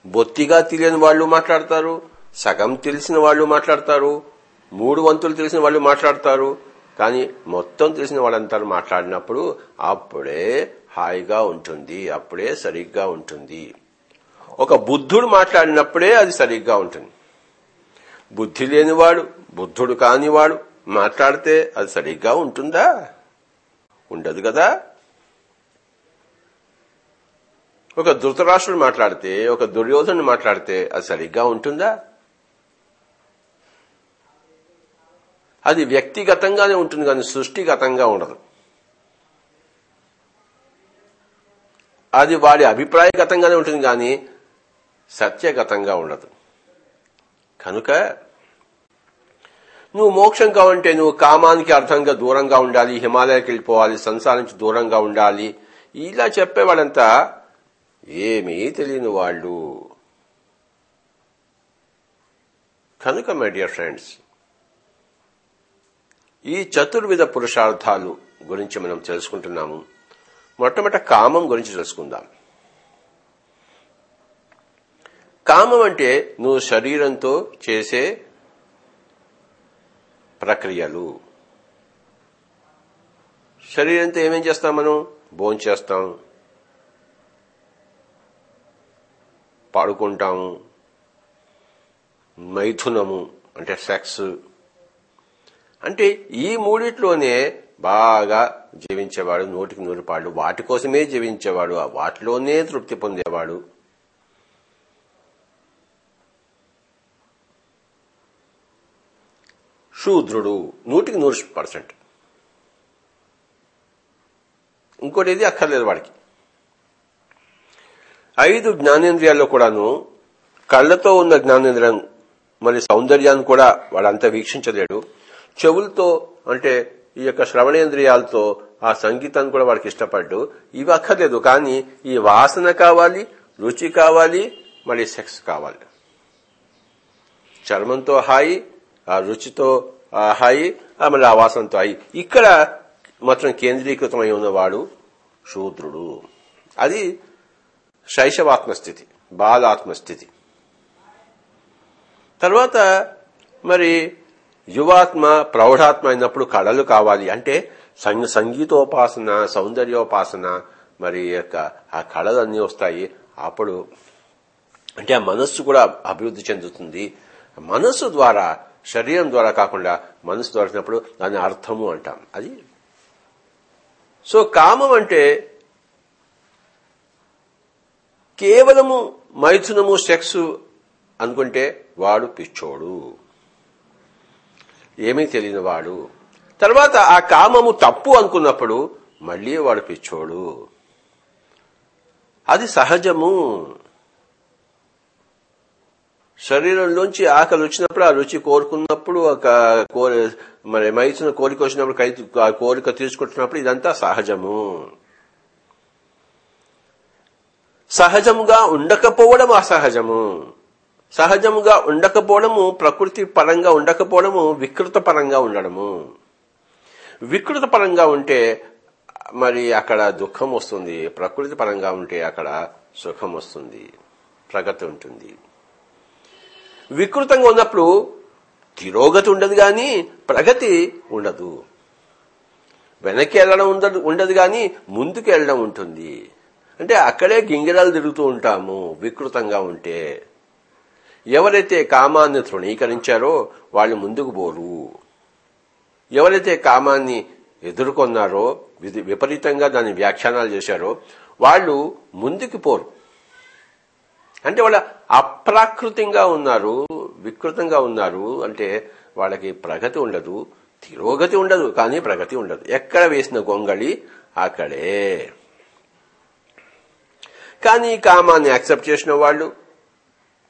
బొత్తిగా తెలియని వాళ్ళు మాట్లాడతారు సగం తెలిసిన వాళ్ళు మాట్లాడతారు మూడు వంతులు తెలిసిన వాళ్ళు మాట్లాడతారు. కానీ మొత్తం తెలిసిన వాళ్ళంతా మాట్లాడినప్పుడు అప్పుడే హాయిగా ఉంటుంది అప్పుడే సరిగ్గా ఉంటుంది. ఒక బుద్ధుడు మాట్లాడినప్పుడే అది సరిగ్గా ఉంటుంది. బుద్ధి లేనివాడు బుద్ధుడు కానివాడు మాట్లాడితే అది సరిగ్గా ఉంటుందా? ఉండదు కదా? ఒక ధృతరాష్ట్రుడు మాట్లాడితే ఒక దుర్యోధను మాట్లాడితే అది సరిగ్గా ఉంటుందా? అది వ్యక్తిగతంగానే ఉంటుంది కానీ సృష్టిగతంగా ఉండదు. అది వాడి అభిప్రాయగతంగానే ఉంటుంది కానీ సత్యగతంగా ఉండదు. కనుక నువ్వు మోక్షం కావంటే నువ్వు కామానికి అర్థంగా దూరంగా ఉండాలి హిమాలయాకి వెళ్ళిపోవాలి సంసారం నుంచి దూరంగా ఉండాలి. ఇలా చెప్పేవాళ్ళంతా ఏమీ తెలియని వాళ్ళు. కనుక మై డియర్ ఫ్రెండ్స్ ఈ చతుర్విధ పురుషార్థాలు గురించి మనం తెలుసుకుంటున్నాము. మొట్టమొదట కామం గురించి తెలుసుకుందాం. కామం అంటే నువ్వు శరీరంతో చేసే ప్రక్రియలు. శరీరంతో ఏమేం చేస్తాం మనం? భోంచేస్తాం పాడుకుంటాము మైథునము అంటే సెక్స్ అంటే ఈ మూడిట్లోనే బాగా జీవించేవాడు నోటికి నూరు పాడు వాటి కోసమే జీవించేవాడు వాటిలోనే తృప్తి పొందేవాడు. శూద్రుడు నూటికి నూరు పర్సెంట్. ఇంకోటి ఏది అక్కర్లేదు వాడికి. ఐదు జ్ఞానేంద్రియాల్లో కూడాను కళ్ళతో ఉన్న జ్ఞానేంద్రియం మరి సౌందర్యాన్ని కూడా వాడంతా వీక్షించలేడు. చెవులతో అంటే ఈ యొక్క శ్రవణేంద్రియాలతో ఆ సంగీతాన్ని కూడా వాడికి ఇష్టపడ్డు. ఇవి అక్కర్లేదు కానీ ఈ వాసన కావాలి రుచి కావాలి మళ్ళీ సెక్స్ కావాలి. చర్మంతో హాయి ఆ రుచితో హాయి ఆమె మళ్ళీ ఆ వాసనతో ఇక్కడ మాత్రం కేంద్రీకృతమై ఉన్నవాడు శూద్రుడు. అది శైశవాత్మస్థితి బాలాత్మస్థితి. తర్వాత మరి యువాత్మ ప్రౌఢాత్మ అయినప్పుడు కళలు కావాలి అంటే సంగీతోపాసన సౌందర్యోపాసన మరి యొక్క ఆ కళలన్నీ వస్తాయి. అప్పుడు అంటే ఆ మనస్సు కూడా అభివృద్ధి చెందుతుంది. మనస్సు ద్వారా శరీరం ద్వారా కాకుండా మనసు దొరికినప్పుడు దాని అర్థము అంటాం. అది సో కామం అంటే కేవలము మైథునము సెక్స్ అనుకుంటే వాడు పిచ్చోడు. ఏమీ తెలియని వాడు. తర్వాత ఆ కామము తప్పు అనుకున్నప్పుడు మళ్ళీ వాడు పిచ్చోడు. అది సహజము. శరీరంలోంచి ఆకలి వచ్చినప్పుడు ఆ రుచి కోరుకున్నప్పుడు ఒక కోరి మరి మైతున కోరిక వచ్చినప్పుడు కై ఆ కోరిక తీసుకుంటున్నప్పుడు ఇదంతా సహజము. సహజముగా ఉండకపోవడం అసహజము. సహజముగా ఉండకపోవడము ప్రకృతి పరంగా ఉండకపోవడము వికృత పరంగా ఉండడము. వికృత పరంగా ఉంటే మరి అక్కడ దుఃఖం వస్తుంది. ప్రకృతి పరంగా ఉంటే అక్కడ సుఖం వస్తుంది. ప్రగతి ఉంటుంది. వికృతంగా ఉన్నప్పుడు తిరోగతి ఉండదు గాని ప్రగతి ఉండదు. వెనక్కి వెళ్ళడం ఉండదు ఉండదు గాని ముందుకు వెళ్ళడం ఉంటుంది. అంటే అక్కడే గింగిరాలు తిరుగుతూ ఉంటాము వికృతంగా ఉంటే. ఎవరైతే కామాన్ని తృణీకరించారో వాళ్ళు ముందుకు పోరు. ఎవరైతే కామాన్ని ఎదుర్కొన్నారో విపరీతంగా దాని వ్యాఖ్యానాలు చేశారో వాళ్ళు ముందుకు పోరు. అంటే వాళ్ళ అప్రాకృతంగా ఉన్నారు వికృతంగా ఉన్నారు అంటే వాళ్ళకి ప్రగతి ఉండదు తిరోగతి ఉండదు కానీ ప్రగతి ఉండదు. ఎక్కడ వేసిన గొంగళి అక్కడే. కానీ కామాన్ని యాక్సెప్ట్ చేసిన వాళ్ళు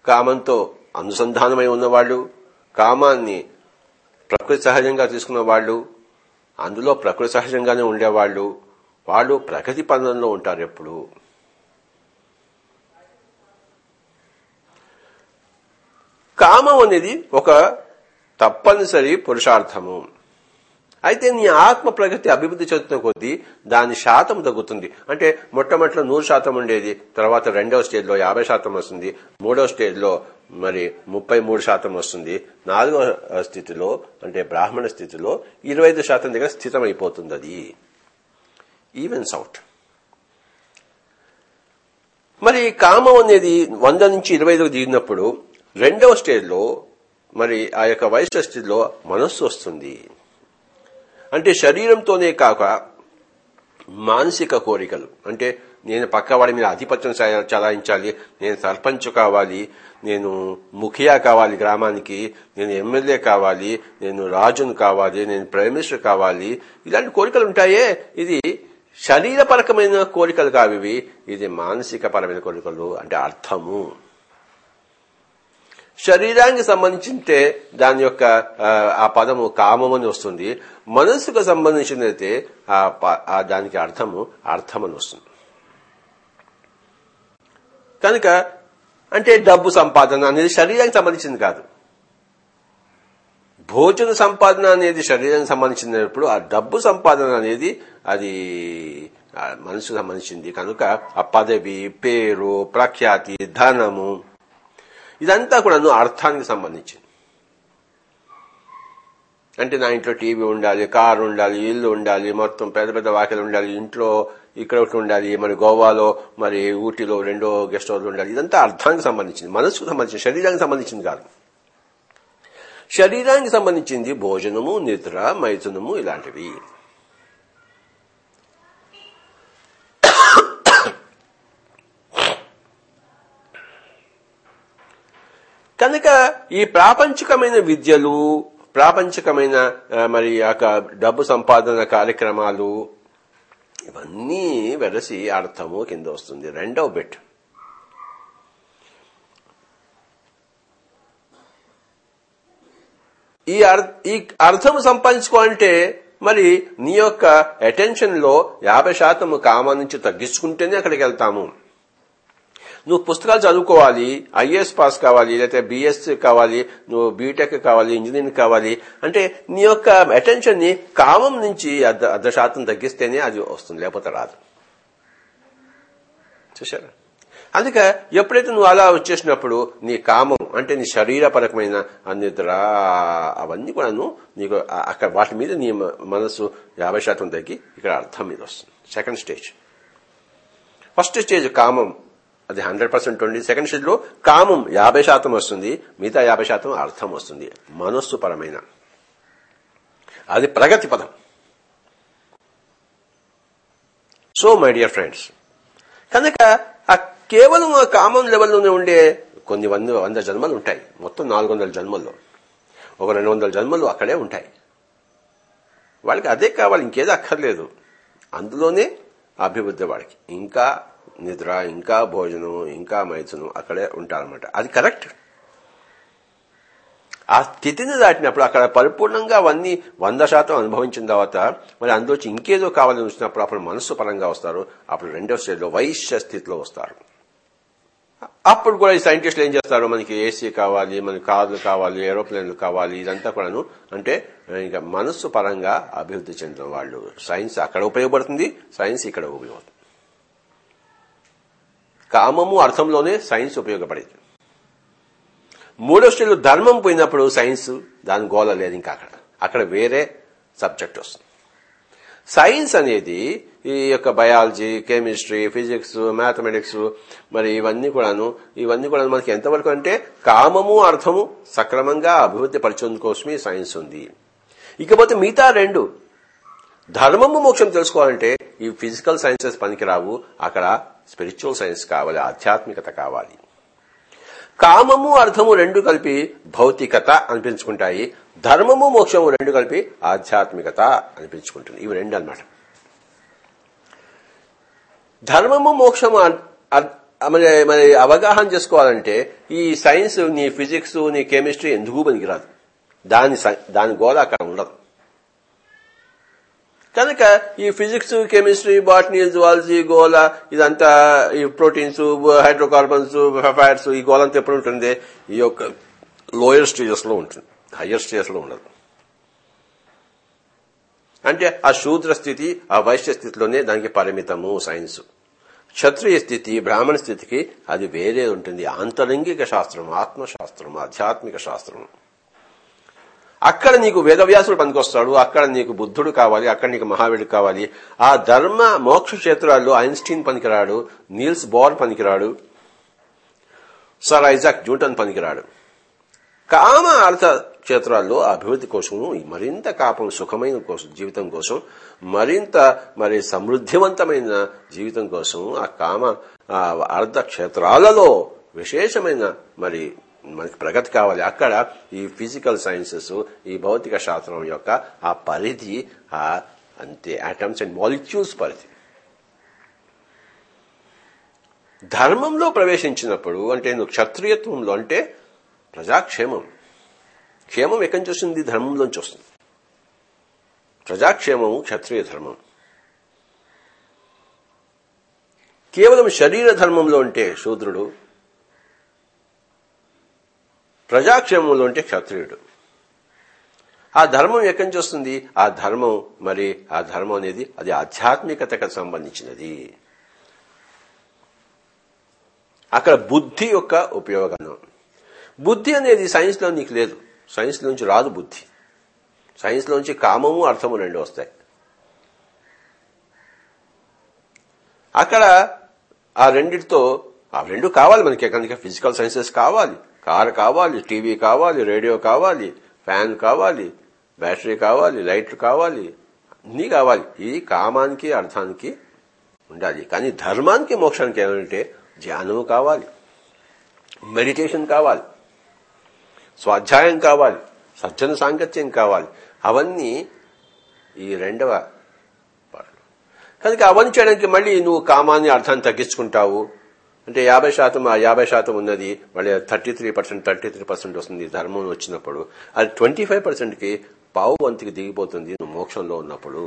కామంతో అనుసంధానమై ఉన్నవాళ్ళు కామాన్ని ప్రకృతి సహజంగా తీసుకున్న వాళ్ళు అందులో ప్రకృతి సహజంగానే ఉండేవాళ్ళు వాళ్ళు ప్రగతి పదంలో ఉంటారు ఎప్పుడు. కామం అనేది ఒక తప్పనిసరి పురుషార్థము. అయితే నీ ఆత్మ ప్రగతి అభివృద్ధి చెందుతున్న కొద్దీ దాని శాతం తగ్గుతుంది. అంటే మొట్టమొదటిలో నూరు శాతం ఉండేది తర్వాత రెండవ స్టేజ్లో యాభై శాతం వస్తుంది మూడవ స్టేజ్లో మరి ముప్పై మూడు శాతం వస్తుంది. నాలుగవ స్థితిలో అంటే బ్రాహ్మణ స్థితిలో ఇరవై ఐదు శాతం దగ్గర స్థితం అయిపోతుంది అది. ఈవెన్స్ అవుట్ మరి కామం అనేది వంద నుంచి ఇరవై ఐదుకు దిగినప్పుడు రెండవ స్టేజ్లో మరి ఆ యొక్క వయసు స్థితిలో మనస్సు వస్తుంది. అంటే శరీరంతోనే కాక మానసిక కోరికలు. అంటే నేను పక్కవాడి మీద ఆధిపత్యం చా- చలాయించాలి నేను సర్పంచ్ కావాలి నేను ముఖియా కావాలి గ్రామానికి నేను ఎమ్మెల్యే కావాలి నేను రాజును కావాలి నేను ప్రైమ్ మినిస్టర్ కావాలి. ఇలాంటి కోరికలు ఉంటాయే. ఇది శరీరపరకమైన కోరికలు కావివి. ఇది మానసిక పరమైన కోరికలు. అంటే అర్థము. శరీరానికి సంబంధించింటే దాని యొక్క ఆ, పదము కామమని వస్తుంది. మనస్సుకు సంబంధించినైతే ఆ ప- ఆ దానికి అర్థము అర్థమని వస్తుంది. కనుక అంటే డబ్బు సంపాదన అనేది శరీరానికి సంబంధించింది కాదు. భోజన సంపాదన అనేది శరీరానికి సంబంధించినప్పుడు ఆ డబ్బు సంపాదన అనేది అది మనసుకు సంబంధించింది. కనుక ఆ పదవి పేరు ప్రఖ్యాతి ధనము ఇదంతా కూడాను అర్థానికి సంబంధించింది. అంటే నా ఇంట్లో టీవీ ఉండాలి కారు ఉండాలి ఇల్లు ఉండాలి మొత్తం పెద్ద పెద్ద వాకిలు ఉండాలి ఇంట్లో ఇక్కడ ఒకటి ఉండాలి మరి గోవాలో మరి ఊటీలో రెండో గెస్ట్ హౌస్ ఉండాలి. ఇదంతా అర్థానికి సంబంధించింది మనసుకు సంబంధించింది శరీరానికి సంబంధించింది కాదు. శరీరానికి సంబంధించింది భోజనము నిద్ర మైథునము ఇలాంటివి కనుక ఈ ప్రాపంచికమైన విద్యలు ప్రాపంచికమైన మరి యొక్క డబ్బు సంపాదన కార్యక్రమాలు ఇవన్నీ వెరసి అర్థము కింద వస్తుంది. రెండవ బిట్. ఈ అర్- ఈ అర్థం సంపాదించుకోవాలంటే మరి నీ యొక్క అటెన్షన్లో యాభై శాతం కామా నుంచి తగ్గించుకుంటేనే అక్కడికి వెళ్తాము. నువ్వు పుస్తకాలు చదువుకోవాలి ఐఏఎస్ పాస్ కావాలి లేకపోతే బిఎస్సి కావాలి నువ్వు బీటెక్ కావాలి ఇంజనీరింగ్ కావాలి అంటే నీ యొక్క అటెన్షన్ని కామం నుంచి అర్ధ అర్ధ శాతం తగ్గిస్తేనే అది వస్తుంది లేకపోతే రాదు. చూసారా అందుకే ఎప్పుడైతే నువ్వు అలా వచ్చేసినప్పుడు నీ కామం అంటే నీ శరీరపరకమైన ఆ నిద్ర అవన్నీ కూడాను నీకు అక్కడ వాటి మీద నీ మనసు యాభై శాతం తగ్గి ఇక్కడ అర్థం మీద వస్తుంది. సెకండ్ స్టేజ్ ఫస్ట్ స్టేజ్ కామం. అది హండ్రెడ్ పర్సెంట్ ఉంది సెకండ్ స్టేజ్లో కామం యాభై శాతం వస్తుంది మిగతా యాభై శాతం అర్థం వస్తుంది. మనస్సు పరమైన. అది ప్రగతి పదం. సో మై డియర్ ఫ్రెండ్స్ కనుక ఆ కేవలం ఆ కామన్ లెవెల్లోనే ఉండే కొన్ని వంద వంద జన్మలు ఉంటాయి. మొత్తం నాలుగు వందల జన్మల్లో. ఒక రెండు వందల జన్మలు అక్కడే ఉంటాయి. వాళ్ళకి అదే కావాలి ఇంకేదో అక్కర్లేదు. అందులోనే అభివృద్ధి వాడికి ఇంకా నిద్ర ఇంకా భోజనం ఇంకా మైథునం అక్కడే ఉంటారన్నమాట. అది కరెక్ట్? ఆ స్థితిని దాటినప్పుడు అక్కడ పరిపూర్ణంగా అవన్నీ వంద శాతం అనుభవించిన తర్వాత మరి అందులోంచి ఇంకేదో కావాలని వచ్చినప్పుడు అప్పుడు మనస్సు పరంగా వస్తారు అప్పుడు రెండో స్టేజ్లో వైశ్య స్థితిలో వస్తారు. అప్పుడు కూడా ఈ సైంటిస్టులు ఏం చేస్తారు? మనకి ఏసీ కావాలి మనకి కార్లు కావాలి ఏరోప్లేన్లు కావాలి ఇదంతా కూడాను అంటే ఇంకా మనస్సు పరంగా అభివృద్ధి చెందిన వాళ్ళు. సైన్స్ అక్కడ ఉపయోగపడుతుంది సైన్స్ ఇక్కడ ఉపయోగపడుతుంది. కామము అర్థంలోనే సైన్స్ ఉపయోగపడేది. మూడో స్టేజ్లో ధర్మం పోయినప్పుడు సైన్స్ దాని గోల లేదు ఇంకా అక్కడ. అక్కడ వేరే సబ్జెక్ట్ వస్తుంది. సైన్స్ అనేది ఈ యొక్క బయాలజీ కెమిస్ట్రీ ఫిజిక్స్ మ్యాథమెటిక్స్ మరి ఇవన్నీ కూడాను ఇవన్నీ కూడా మనకి ఎంతవరకు అంటే కామము అర్థము సక్రమంగా అభివృద్ధి పరిచేందుకోసమే సైన్స్ ఉంది. ఇకపోతే మిగతా రెండు ధర్మము మోక్షం తెలుసుకోవాలంటే ఈ ఫిజికల్ సైన్సెస్ పనికిరావు. అక్కడ స్పిరిచువల్ సైన్స్ కావాలి ఆధ్యాత్మికత కావాలి. కామము అర్థము రెండు కలిపి భౌతికత అనిపించుకుంటాయి. ధర్మము మోక్షము రెండు కలిపి ఆధ్యాత్మికత అనిపించుకుంటుంది. ఇవి రెండు అన్నమాట. ధర్మము మోక్షము మరి అవగాహన చేసుకోవాలంటే ఈ సైన్స్ నీ ఫిజిక్స్ నీ కెమిస్ట్రీ ఎందుకు పనికిరాదు? దాని దాని గోళ అక్కడ ఉండదు. కనుక ఈ ఫిజిక్స్ కెమిస్ట్రీ బాటనీ జువాలజీ గోల ఇదంతా ఈ ప్రోటీన్స్ హైడ్రోకార్బన్స్ ఫైర్స్ ఈ గోళ అంతా ఎప్పుడు ఉంటుంది? ఈ యొక్క లోయర్ స్టేజెస్లో ఉంటుంది. హయ్యర్ స్టేజెస్లో ఉండదు. అంటే ఆ శూద్ర స్థితి ఆ వైశ్య స్థితిలోనే దానికి పరిమితము సైన్స్. క్షత్రియ స్థితి బ్రాహ్మణ స్థితికి అది వేరే ఉంటుంది. ఆంతరంగిక శాస్త్రం ఆత్మశాస్త్రం ఆధ్యాత్మిక శాస్త్రం అక్కడ నీకు వేదవ్యాసుడు పనికొస్తాడు అక్కడ నీకు బుద్ధుడు కావాలి అక్కడ నీకు మహావీరుడు కావాలి. ఆ ధర్మ మోక్ష క్షేత్రాల్లో ఐన్స్టీన్ పనికిరాడు నీల్స్ బోర్ పనికిరాడు సర్ ఐజాక్ న్యూటన్ పనికిరాడు. కామ అర్థ క్షేత్రాల్లో అభివృద్ధి కోసం మరింత కాపం సుఖమైన కోసం జీవితం కోసం మరింత మరి సమృద్ధివంతమైన జీవితం కోసం ఆ కామ అర్థ క్షేత్రాలలో విశేషమైన మరి మనకి ప్రగతి కావాలి. అక్కడ ఈ ఫిజికల్ సైన్సెస్ ఈ భౌతిక శాస్త్రం యొక్క ఆ పరిధి ఆ అంతే ఆటమ్స్ అండ్ మాలిక్యూల్స్ పరిధి. ధర్మంలో ప్రవేశించినప్పుడు అంటే నువ్వు క్షత్రియత్వంలో అంటే ప్రజాక్షేమం. క్షేమం ఎక్కడి నుంచి వస్తుంది? ధర్మంలోంచి వస్తుంది. ప్రజాక్షేమము క్షత్రియ ధర్మం. కేవలం శరీర ధర్మంలో ఉంటే శూద్రుడు ప్రజాక్షేమంలో ఉంటే క్షత్రియుడు. ఆ ధర్మం ఎక్కడి నుంచి వస్తుంది? ఆ ధర్మం మరి ఆ ధర్మం అనేది అది ఆధ్యాత్మికతకు సంబంధించినది. అక్కడ బుద్ధి యొక్క ఉపయోగం. బుద్ధి అనేది సైన్స్లో నీకు లేదు. సైన్స్లోంచి రాదు బుద్ధి. సైన్స్లోంచి కామము అర్థము రెండు వస్తాయి. అక్కడ ఆ రెండిటితో ఆ రెండు కావాలి మనకి. కనుక ఫిజికల్ సైన్సెస్ కావాలి. కార్ కావాలి టీవీ కావాలి రేడియో కావాలి ఫ్యాన్ కావాలి బ్యాటరీ కావాలి లైట్లు కావాలి అన్నీ కావాలి. ఇది కామానికి అర్థానికి ఉండాలి. కానీ ధర్మానికి మోక్షానికి ఏమంటే ధ్యానము కావాలి. మెడిటేషన్ కావాలి. స్వాధ్యాయం కావాలి. సజ్జన సాంగత్యం కావాలి. అవన్నీ ఈ రెండవ పాటలు కనుక అవన్నీ చేయడానికి మళ్ళీ నువ్వు కామాన్ని అర్థాన్ని తగ్గించుకుంటావు. అంటే యాభై శాతం ఆ యాభై శాతం ఉన్నది మళ్ళీ thirty three percent thirty three percent వస్తుంది ధర్మం వచ్చినప్పుడు. అది ట్వంటీ ఫైవ్ పర్సెంట్కి పావు వంతుకి దిగిపోతుంది నువ్వు మోక్షంలో ఉన్నప్పుడు.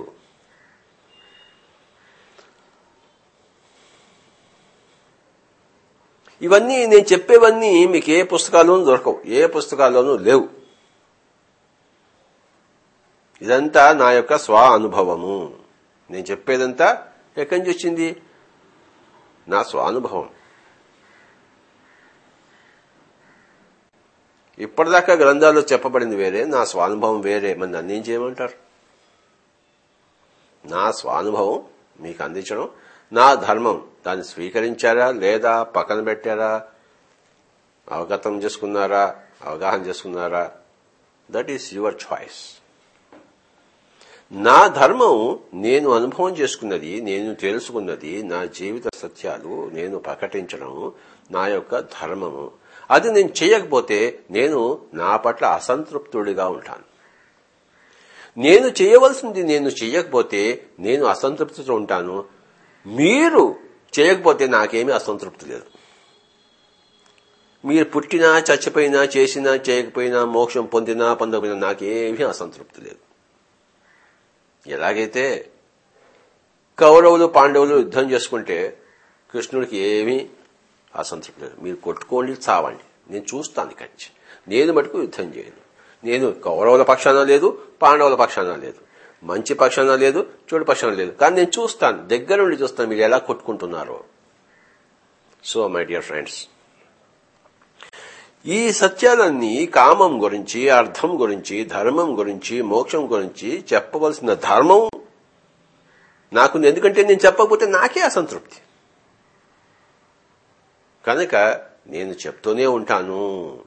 ఇవన్నీ నేను చెప్పేవన్నీ మీకు ఏ పుస్తకాల్లోనూ దొరకవు ఏ పుస్తకాల్లోనూ లేవు. ఇదంతా నా యొక్క స్వ అనుభవము. నేను చెప్పేదంతా ఎక్కడి నుంచి వచ్చింది? నా స్వానుభవం ఇప్పటిదాకా గ్రంథాల్లో చెప్పబడింది వేరే నా స్వానుభవం వేరే. మన అందించేయమంటారు చేయమంటారు? నా స్వానుభవం మీకు అందించడం నా ధర్మం దాన్ని స్వీకరించారా లేదా పక్కన పెట్టారా అవగతం చేసుకున్నారా అవగాహన చేసుకున్నారా? దట్ ఈస్ యువర్ చాయిస్ నా ధర్మం నేను అనుభవం చేసుకున్నది నేను తెలుసుకున్నది నా జీవిత సత్యాలు నేను ప్రకటించడం నా యొక్క ధర్మము. అది నేను చేయకపోతే నేను నా పట్ల అసంతృప్తుడిగా ఉంటాను. నేను చేయవలసింది నేను చేయకపోతే నేను అసంతృప్తితో ఉంటాను. మీరు చేయకపోతే నాకేమీ అసంతృప్తి లేదు. మీరు పుట్టినా చచ్చిపోయినా చేసినా చేయకపోయినా మోక్షం పొందినా పొందకపోయినా నాకేమీ అసంతృప్తి లేదు. ఎలాగైతే కౌరవులు పాండవులు యుద్ధం చేసుకుంటే కృష్ణుడికి ఏమీ అసంతృప్తి లేదు. మీరు కొట్టుకోండి చావండి. నేను చూస్తాను ఇక్కడి నుంచి. నేను మటుకు యుద్ధం చేయను. నేను కౌరవుల పక్షాన లేదు పాండవుల పక్షాన లేదు. మంచి పక్షాన లేదు చెడు పక్షాన లేదు. కానీ నేను చూస్తాను. దగ్గర నుండి చూస్తాను మీరు ఎలా కొట్టుకుంటున్నారో. సో మై డియర్ ఫ్రెండ్స్ ఈ సత్యాలన్నీ కామం గురించి అర్థం గురించి ధర్మం గురించి మోక్షం గురించి చెప్పవలసిన ధర్మం నాకు ఎందుకంటే నేను చెప్పకపోతే నాకే అసంతృప్తి. కనుక నేను చెప్తూనే ఉంటాను.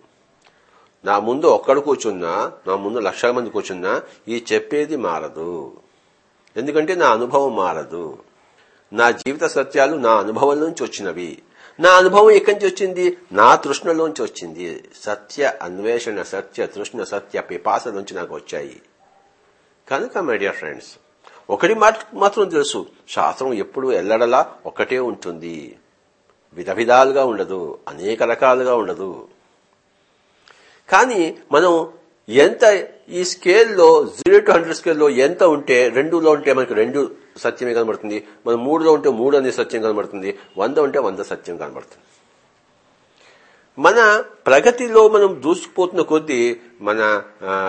నా ముందు ఒక్కడు కూర్చున్నా నా ముందు లక్షల మంది కూర్చున్నా ఈ చెప్పేది మారదు. ఎందుకంటే నా అనుభవం మారదు. నా జీవిత సత్యాలు నా అనుభవం నుంచి వచ్చినవి. నా అనుభవం ఎక్కడి నుంచి వచ్చింది? నా తృష్ణలోంచి వచ్చింది. సత్య అన్వేషణ సత్య తృష్ణ సత్య పిపాస నుంచి నాకు వచ్చాయి. కనుక మై డియర్ ఫ్రెండ్స్ ఒకటి మాత్రం తెలుసు. శాస్త్రం ఎప్పుడు ఎల్లడలా ఒకటే ఉంటుంది. విధ విధాలుగా ఉండదు అనేక రకాలుగా ఉండదు. కానీ మనం ఎంత ఈ స్కేల్లో జీరో టు హండ్రెడ్ స్కేల్లో ఎంత ఉంటే రెండులో ఉంటే మనకు రెండు సత్యమే కనబడుతుంది. మనం మూడులో ఉంటే మూడు అనే సత్యం కనబడుతుంది. వంద ఉంటే వంద సత్యం కనబడుతుంది. మన ప్రగతిలో మనం దూసుకుపోతున్న కొద్దీ మన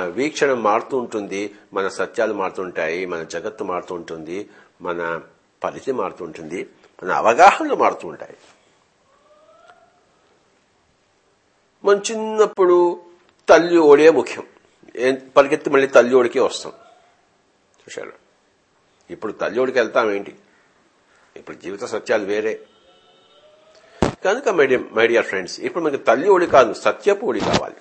వీక్షణ మారుతూ ఉంటుంది. మన సత్యాలు మారుతుంటాయి మన జగత్తు మారుతూ ఉంటుంది. మన పరిధి మారుతూ ఉంటుంది. మన అవగాహనలు మారుతూ ఉంటాయి. మనం చిన్నప్పుడు తల్లి ఓడే ముఖ్యం. పరిగెత్తి మళ్ళీ తల్లి ఓడికే వస్తాం. చూశారు? ఇప్పుడు తల్లి ఓడికి వెళ్తాం ఏంటి? ఇప్పుడు జీవిత సత్యాలు వేరే. కనుక మై డియర్ ఫ్రెండ్స్ ఇప్పుడు మనకి తల్లి ఓడి కాదు సత్యపు ఓడి కావాలి.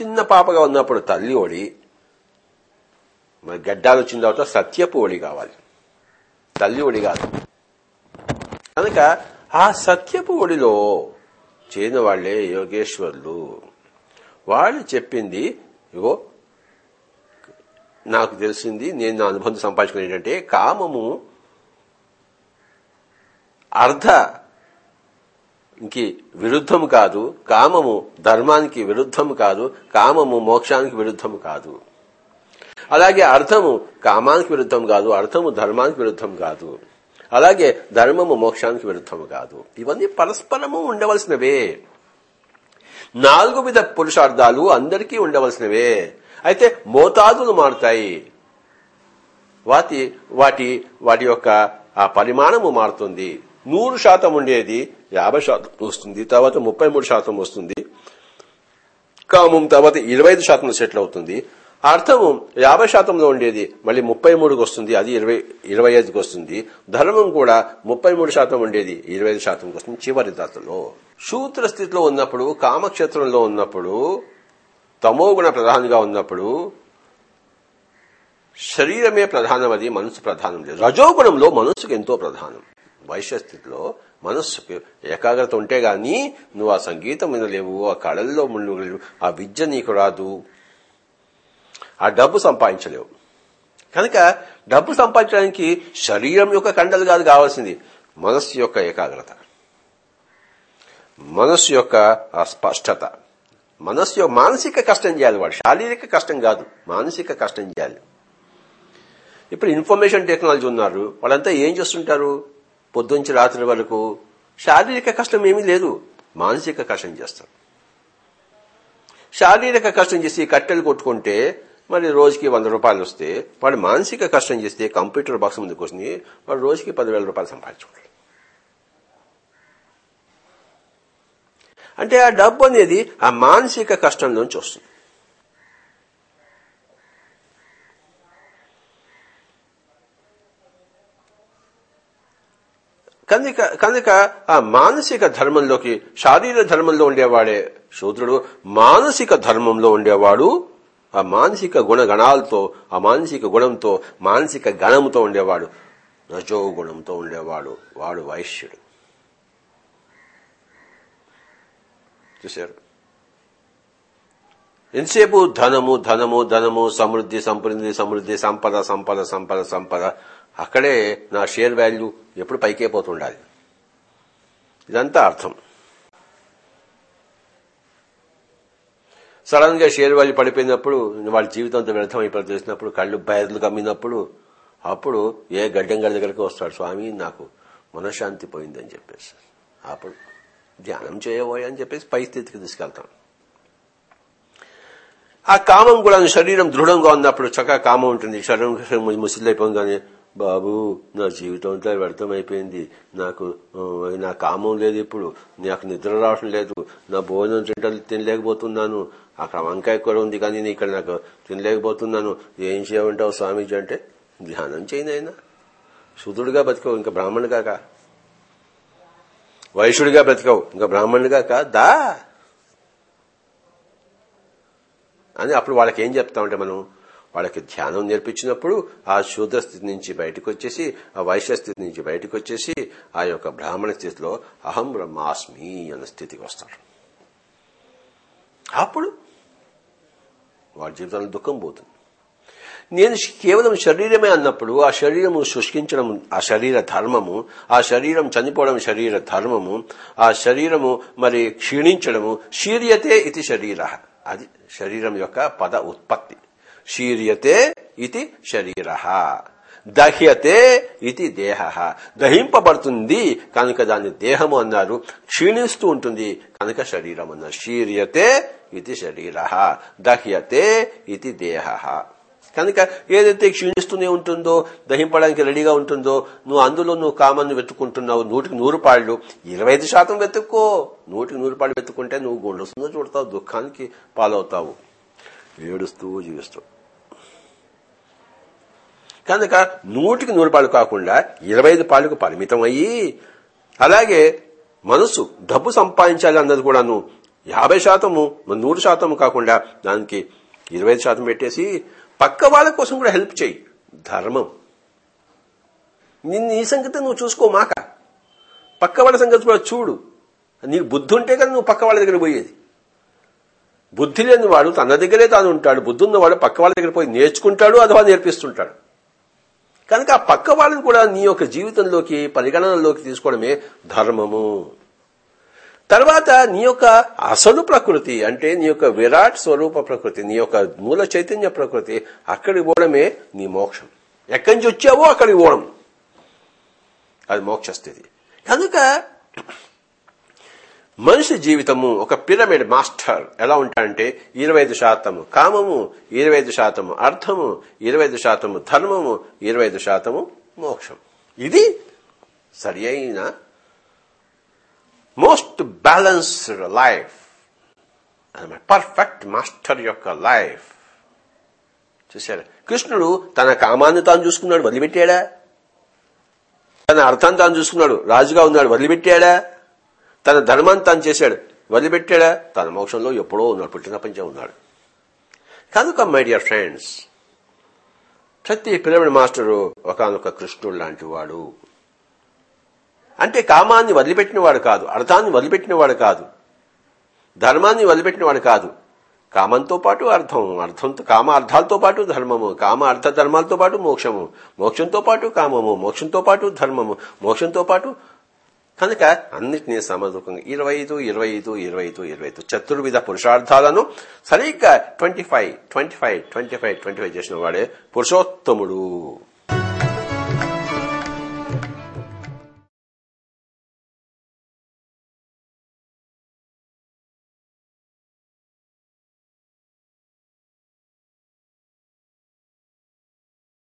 చిన్న పాపగా ఉన్నప్పుడు తల్లి ఓడి మరి గడ్డాలు వచ్చిన తర్వాత సత్యపు ఓడి కావాలి. తల్లి ఓడి కాదు. కనుక ఆ సత్యపు ఒడిలో చేయని వాళ్ళే యోగేశ్వర్లు. వాళ్ళు చెప్పింది ఇగో నాకు తెలిసింది నేను నా అనుబంధం సంపాదించుకుని ఏంటంటే కామము అర్ధ ఇంకి విరుద్ధం కాదు కామము ధర్మానికి విరుద్ధం కాదు కామము మోక్షానికి విరుద్ధం కాదు. అలాగే అర్థము కామానికి విరుద్ధం కాదు అర్థము ధర్మానికి విరుద్ధం కాదు. అలాగే ధర్మము మోక్షానికి విరుద్ధము కాదు. ఇవన్నీ పరస్పరము ఉండవలసినవే. నాలుగు విధ పురుషార్థాలు అందరికీ ఉండవలసినవే. అయితే మోతాదులు మారుతాయి. వాటి వాటి వాటి యొక్క ఆ పరిమాణము మారుతుంది. నూరు శాతం ఉండేది యాభై శాతం వస్తుంది తర్వాత ముప్పై మూడు శాతం వస్తుంది. కామం తర్వాత ఇరవై ఐదు శాతం సెటిల్ అవుతుంది. అర్థము యాభై శాతంలో ఉండేది మళ్ళీ ముప్పై మూడుకి వస్తుంది అది ఇరవై ఇరవై ఐదుకి వస్తుంది. ధర్మం కూడా ముప్పై మూడు శాతం ఉండేది ఇరవై ఐదు శాతంకి వస్తుంది చివరి దశలో. శూద్ర స్థితిలో ఉన్నప్పుడు కామక్షేత్రంలో ఉన్నప్పుడు తమోగుణ ప్రధానంగా ఉన్నప్పుడు శరీరమే ప్రధానం అది మనసు ప్రధానం లేదు. రజోగుణంలో మనస్సుకు ఎంతో ప్రధానం. వైశ్య స్థితిలో మనస్సుకు ఏకాగ్రత ఉంటే గాని నువ్వు ఆ సంగీతం వినలేవు ఆ కళల్లో ముళ్ళు ఆ విద్య నీకు రాదు. ఆ డబ్బు సంపాదించలేవు. కనుక డబ్బు సంపాదించడానికి శరీరం యొక్క కండలు కాదు కావాల్సింది మనస్సు యొక్క ఏకాగ్రత. మనస్సు యొక్క స్పష్టత. మనస్సు యొక్క మానసిక కష్టం చేయాలి వాడు. శారీరక కష్టం కాదు మానసిక కష్టం చేయాలి. ఇప్పుడు ఇన్ఫర్మేషన్ టెక్నాలజీ ఉన్నారు వాళ్ళంతా ఏం చేస్తుంటారు? పొద్దుంచి రాత్రి వరకు శారీరక కష్టం ఏమీ లేదు మానసిక కష్టం చేస్తారు. శారీరక కష్టం చేసి కట్టెలు కొట్టుకుంటే మరి రోజుకి వంద రూపాయలు వస్తే వాడు మానసిక కష్టం చేస్తే కంప్యూటర్ బాక్స్ ముందుకు వస్తుంది వాడు రోజుకి పదివేల రూపాయలు సంపాదించుకుంటాడు. అంటే ఆ డబ్బు అనేది ఆ మానసిక కష్టం నుంచి వస్తుంది. కనుక కనుక ఆ మానసిక ధర్మంలోకి శారీర ధర్మంలో ఉండేవాడే శూద్రుడు మానసిక ధర్మంలో ఉండేవాడు ఆ మానసిక గుణగణాలతో ఆ మానసిక గుణంతో మానసిక గణంతో ఉండేవాడు. రజో గుణంతో ఉండేవాడు. వాడు వైశ్యుడు. చూశారు? ఎంతసేపు ధనము ధనము ధనము సమృద్ధి సమృద్ధి సమృద్ధి సంపద సంపద సంపద సంపద. అక్కడే నా షేర్ వాల్యూ ఎప్పుడు పైకే పోతుండాలి. ఇదంతా అర్థం. సడన్గా షేర్ వాల్యూ పడిపోయినప్పుడు వాళ్ళ జీవితంతో వ్యర్థం అయిపోయి తెలిసినప్పుడు కళ్ళు బయర్లు కమ్మినప్పుడు అప్పుడు ఏ గడ్డం గడ్డ దగ్గరికి వస్తాడు స్వామి నాకు మనశ్శాంతి పోయిందని చెప్పేసి. అప్పుడు ధ్యానం చేయబోయే అని చెప్పేసి పై స్థితికి తీసుకెళ్తాం. ఆ కామం కూడా శరీరం దృఢంగా ఉన్నప్పుడు చక్కగా కామం ఉంటుంది. శరీరం కానీ బాబు నా జీవితం అంతా వ్యర్థమైపోయింది. నాకు నా కామం లేదు ఇప్పుడు. నాకు నిద్ర రావడం లేదు. నా భోజనం తింటలు తినలేకపోతున్నాను. అక్కడ వంకాయ కూడా ఉంది కానీ ఇక్కడ నాకు తినలేకపోతున్నాను. ఏం చేయమంటావు స్వామీజీ అంటే ధ్యానం చేయను అయినా శుద్ధుడిగా బతికవు ఇంకా బ్రాహ్మణుగా కా. వైశ్యుడిగా బ్రతికవు ఇంకా బ్రాహ్మణుడిగా కా. దా. అని అప్పుడు వాళ్ళకి ఏం చెప్తామంటే మనం? వాళ్ళకి ధ్యానం నేర్పించినప్పుడు ఆ శూద్ర స్థితి నుంచి బయటకు వచ్చేసి ఆ వైశ్య స్థితి నుంచి బయటకు వచ్చేసి ఆ యొక్క బ్రాహ్మణ స్థితిలో అహం బ్రహ్మాస్మి అన్న స్థితికి వస్తారు. అప్పుడు వాడి జీవితంలో దుఃఖం పోతుంది. నేను కేవలం శరీరమే అన్నప్పుడు ఆ శరీరము శుష్కించడం ఆ శరీర ధర్మము ఆ శరీరం చనిపోవడం శరీర ధర్మము ఆ శరీరము మరి క్షీణించడము శీర్యతే ఇది శరీర. అది శరీరం యొక్క పద ఉత్పత్తి. శీర్యతే ఇది శరీర. దహ్యతే ఇది దేహ. దహింపబడుతుంది కనుక దాన్ని దేహము అన్నారు. క్షీణిస్తూ ఉంటుంది కనుక శరీరం అన్నారు. శీర్యతే ఇది శరీర. దహ్యతే ఇది దేహ. కనుక ఏదైతే క్షీణిస్తూనే ఉంటుందో దహింపడానికి రెడీగా ఉంటుందో నువ్వు అందులో నువ్వు కామాన్ని వెతుక్కుంటున్నావు నూటికి నూరు పాళ్ళు ఇరవై ఐదు శాతం వెతుక్కో. నూటికి నూరు పాళ్ళు వెతుక్కుంటే నువ్వు గుండెస్తుందో చూడతావు దుఃఖానికి పాలవుతావు. ఏడుస్తూ జీవిస్తావు. కనుక నూటికి నూరు పాలు కాకుండా ఇరవై ఐదు పాలకు పరిమితం అయ్యి అలాగే మనసు డబ్బు సంపాదించాలి అన్నది కూడాను యాభై శాతము నూరు శాతము కాకుండా దానికి ఇరవై శాతం పెట్టేసి పక్క వాళ్ళ కోసం కూడా హెల్ప్ చేయి. ధర్మం. నిన్ను ఈ సంగతి నువ్వు చూసుకో మాక. పక్క వాళ్ళ సంగతి కూడా చూడు. నీకు బుద్ధి ఉంటే కదా నువ్వు పక్క వాళ్ళ దగ్గర పోయేది. బుద్ధి లేని వాడు తన దగ్గరే తాను ఉంటాడు. బుద్ధి ఉన్నవాడు పక్క వాళ్ళ దగ్గర పోయి నేర్చుకుంటాడు అథవా నేర్పిస్తుంటాడు. కనుక ఆ పక్క వాళ్ళని కూడా నీ యొక్క జీవితంలోకి పరిగణనలోకి తీసుకోవడమే ధర్మము. తర్వాత నీ యొక్క అసలు ప్రకృతి అంటే నీ యొక్క విరాట్ స్వరూప ప్రకృతి నీ యొక్క మూల చైతన్య ప్రకృతి అక్కడికి పోవడమే నీ మోక్షం. ఎక్కడి నుంచి వచ్చావో అక్కడికి పోవడం. అది మోక్ష స్థితి కనుక మనిషి జీవితము ఒక పిరమిడ్ మాస్టర్. ఎలా ఉంటాడంటే ఇరవై ఐదు శాతము కామము ఇరవై ఐదు శాతము అర్థము ఇరవై ఐదు శాతము ధర్మము ఇరవై ఐదు శాతము మోక్షం. ఇది సరి అయిన most balanced life perfect master యొక్క లైఫ్ చూశారా? కృష్ణుడు తన కామాన్ని తాను చూసుకున్నాడు వదిలిపెట్టాడా? తన అర్థాన్ని తాను చూసుకున్నాడు రాజుగా ఉన్నాడు వదిలిపెట్టాడా? తన ధర్మాన్ని తాను చేశాడు. వదిలిపెట్టాడా? తన మోక్షంలో ఎప్పుడో ఉన్నాడు. పుట్టిన పంచే ఉన్నాడు. కనుక మై డియర్ ఫ్రెండ్స్ ప్రతి పిరమిడ్ మాస్టరు ఒకనొక కృష్ణుడు లాంటి వాడు. అంటే కామాన్ని వదిలిపెట్టిన వాడు కాదు. అర్థాన్ని వదిలిపెట్టిన వాడు కాదు. ధర్మాన్ని వదిలిపెట్టిన వాడు కాదు. కామంతో పాటు అర్థం. అర్థంతో కామ అర్థాలతో పాటు ధర్మము. కామ అర్థ ధర్మాలతో పాటు మోక్షము. మోక్షంతో పాటు కామము. మోక్షంతో పాటు ధర్మము. మోక్షంతో పాటు కనుక అన్నిటినీ సమదూకంగా ఇరవై ఐదు ఇరవై ఐదు ఇరవై ఐదు ఇరవై ఐదు చతుర్విధ పురుషార్థాలను సరిగ్గా twenty five twenty five twenty five twenty five చేసిన వాడే పురుషోత్తముడు.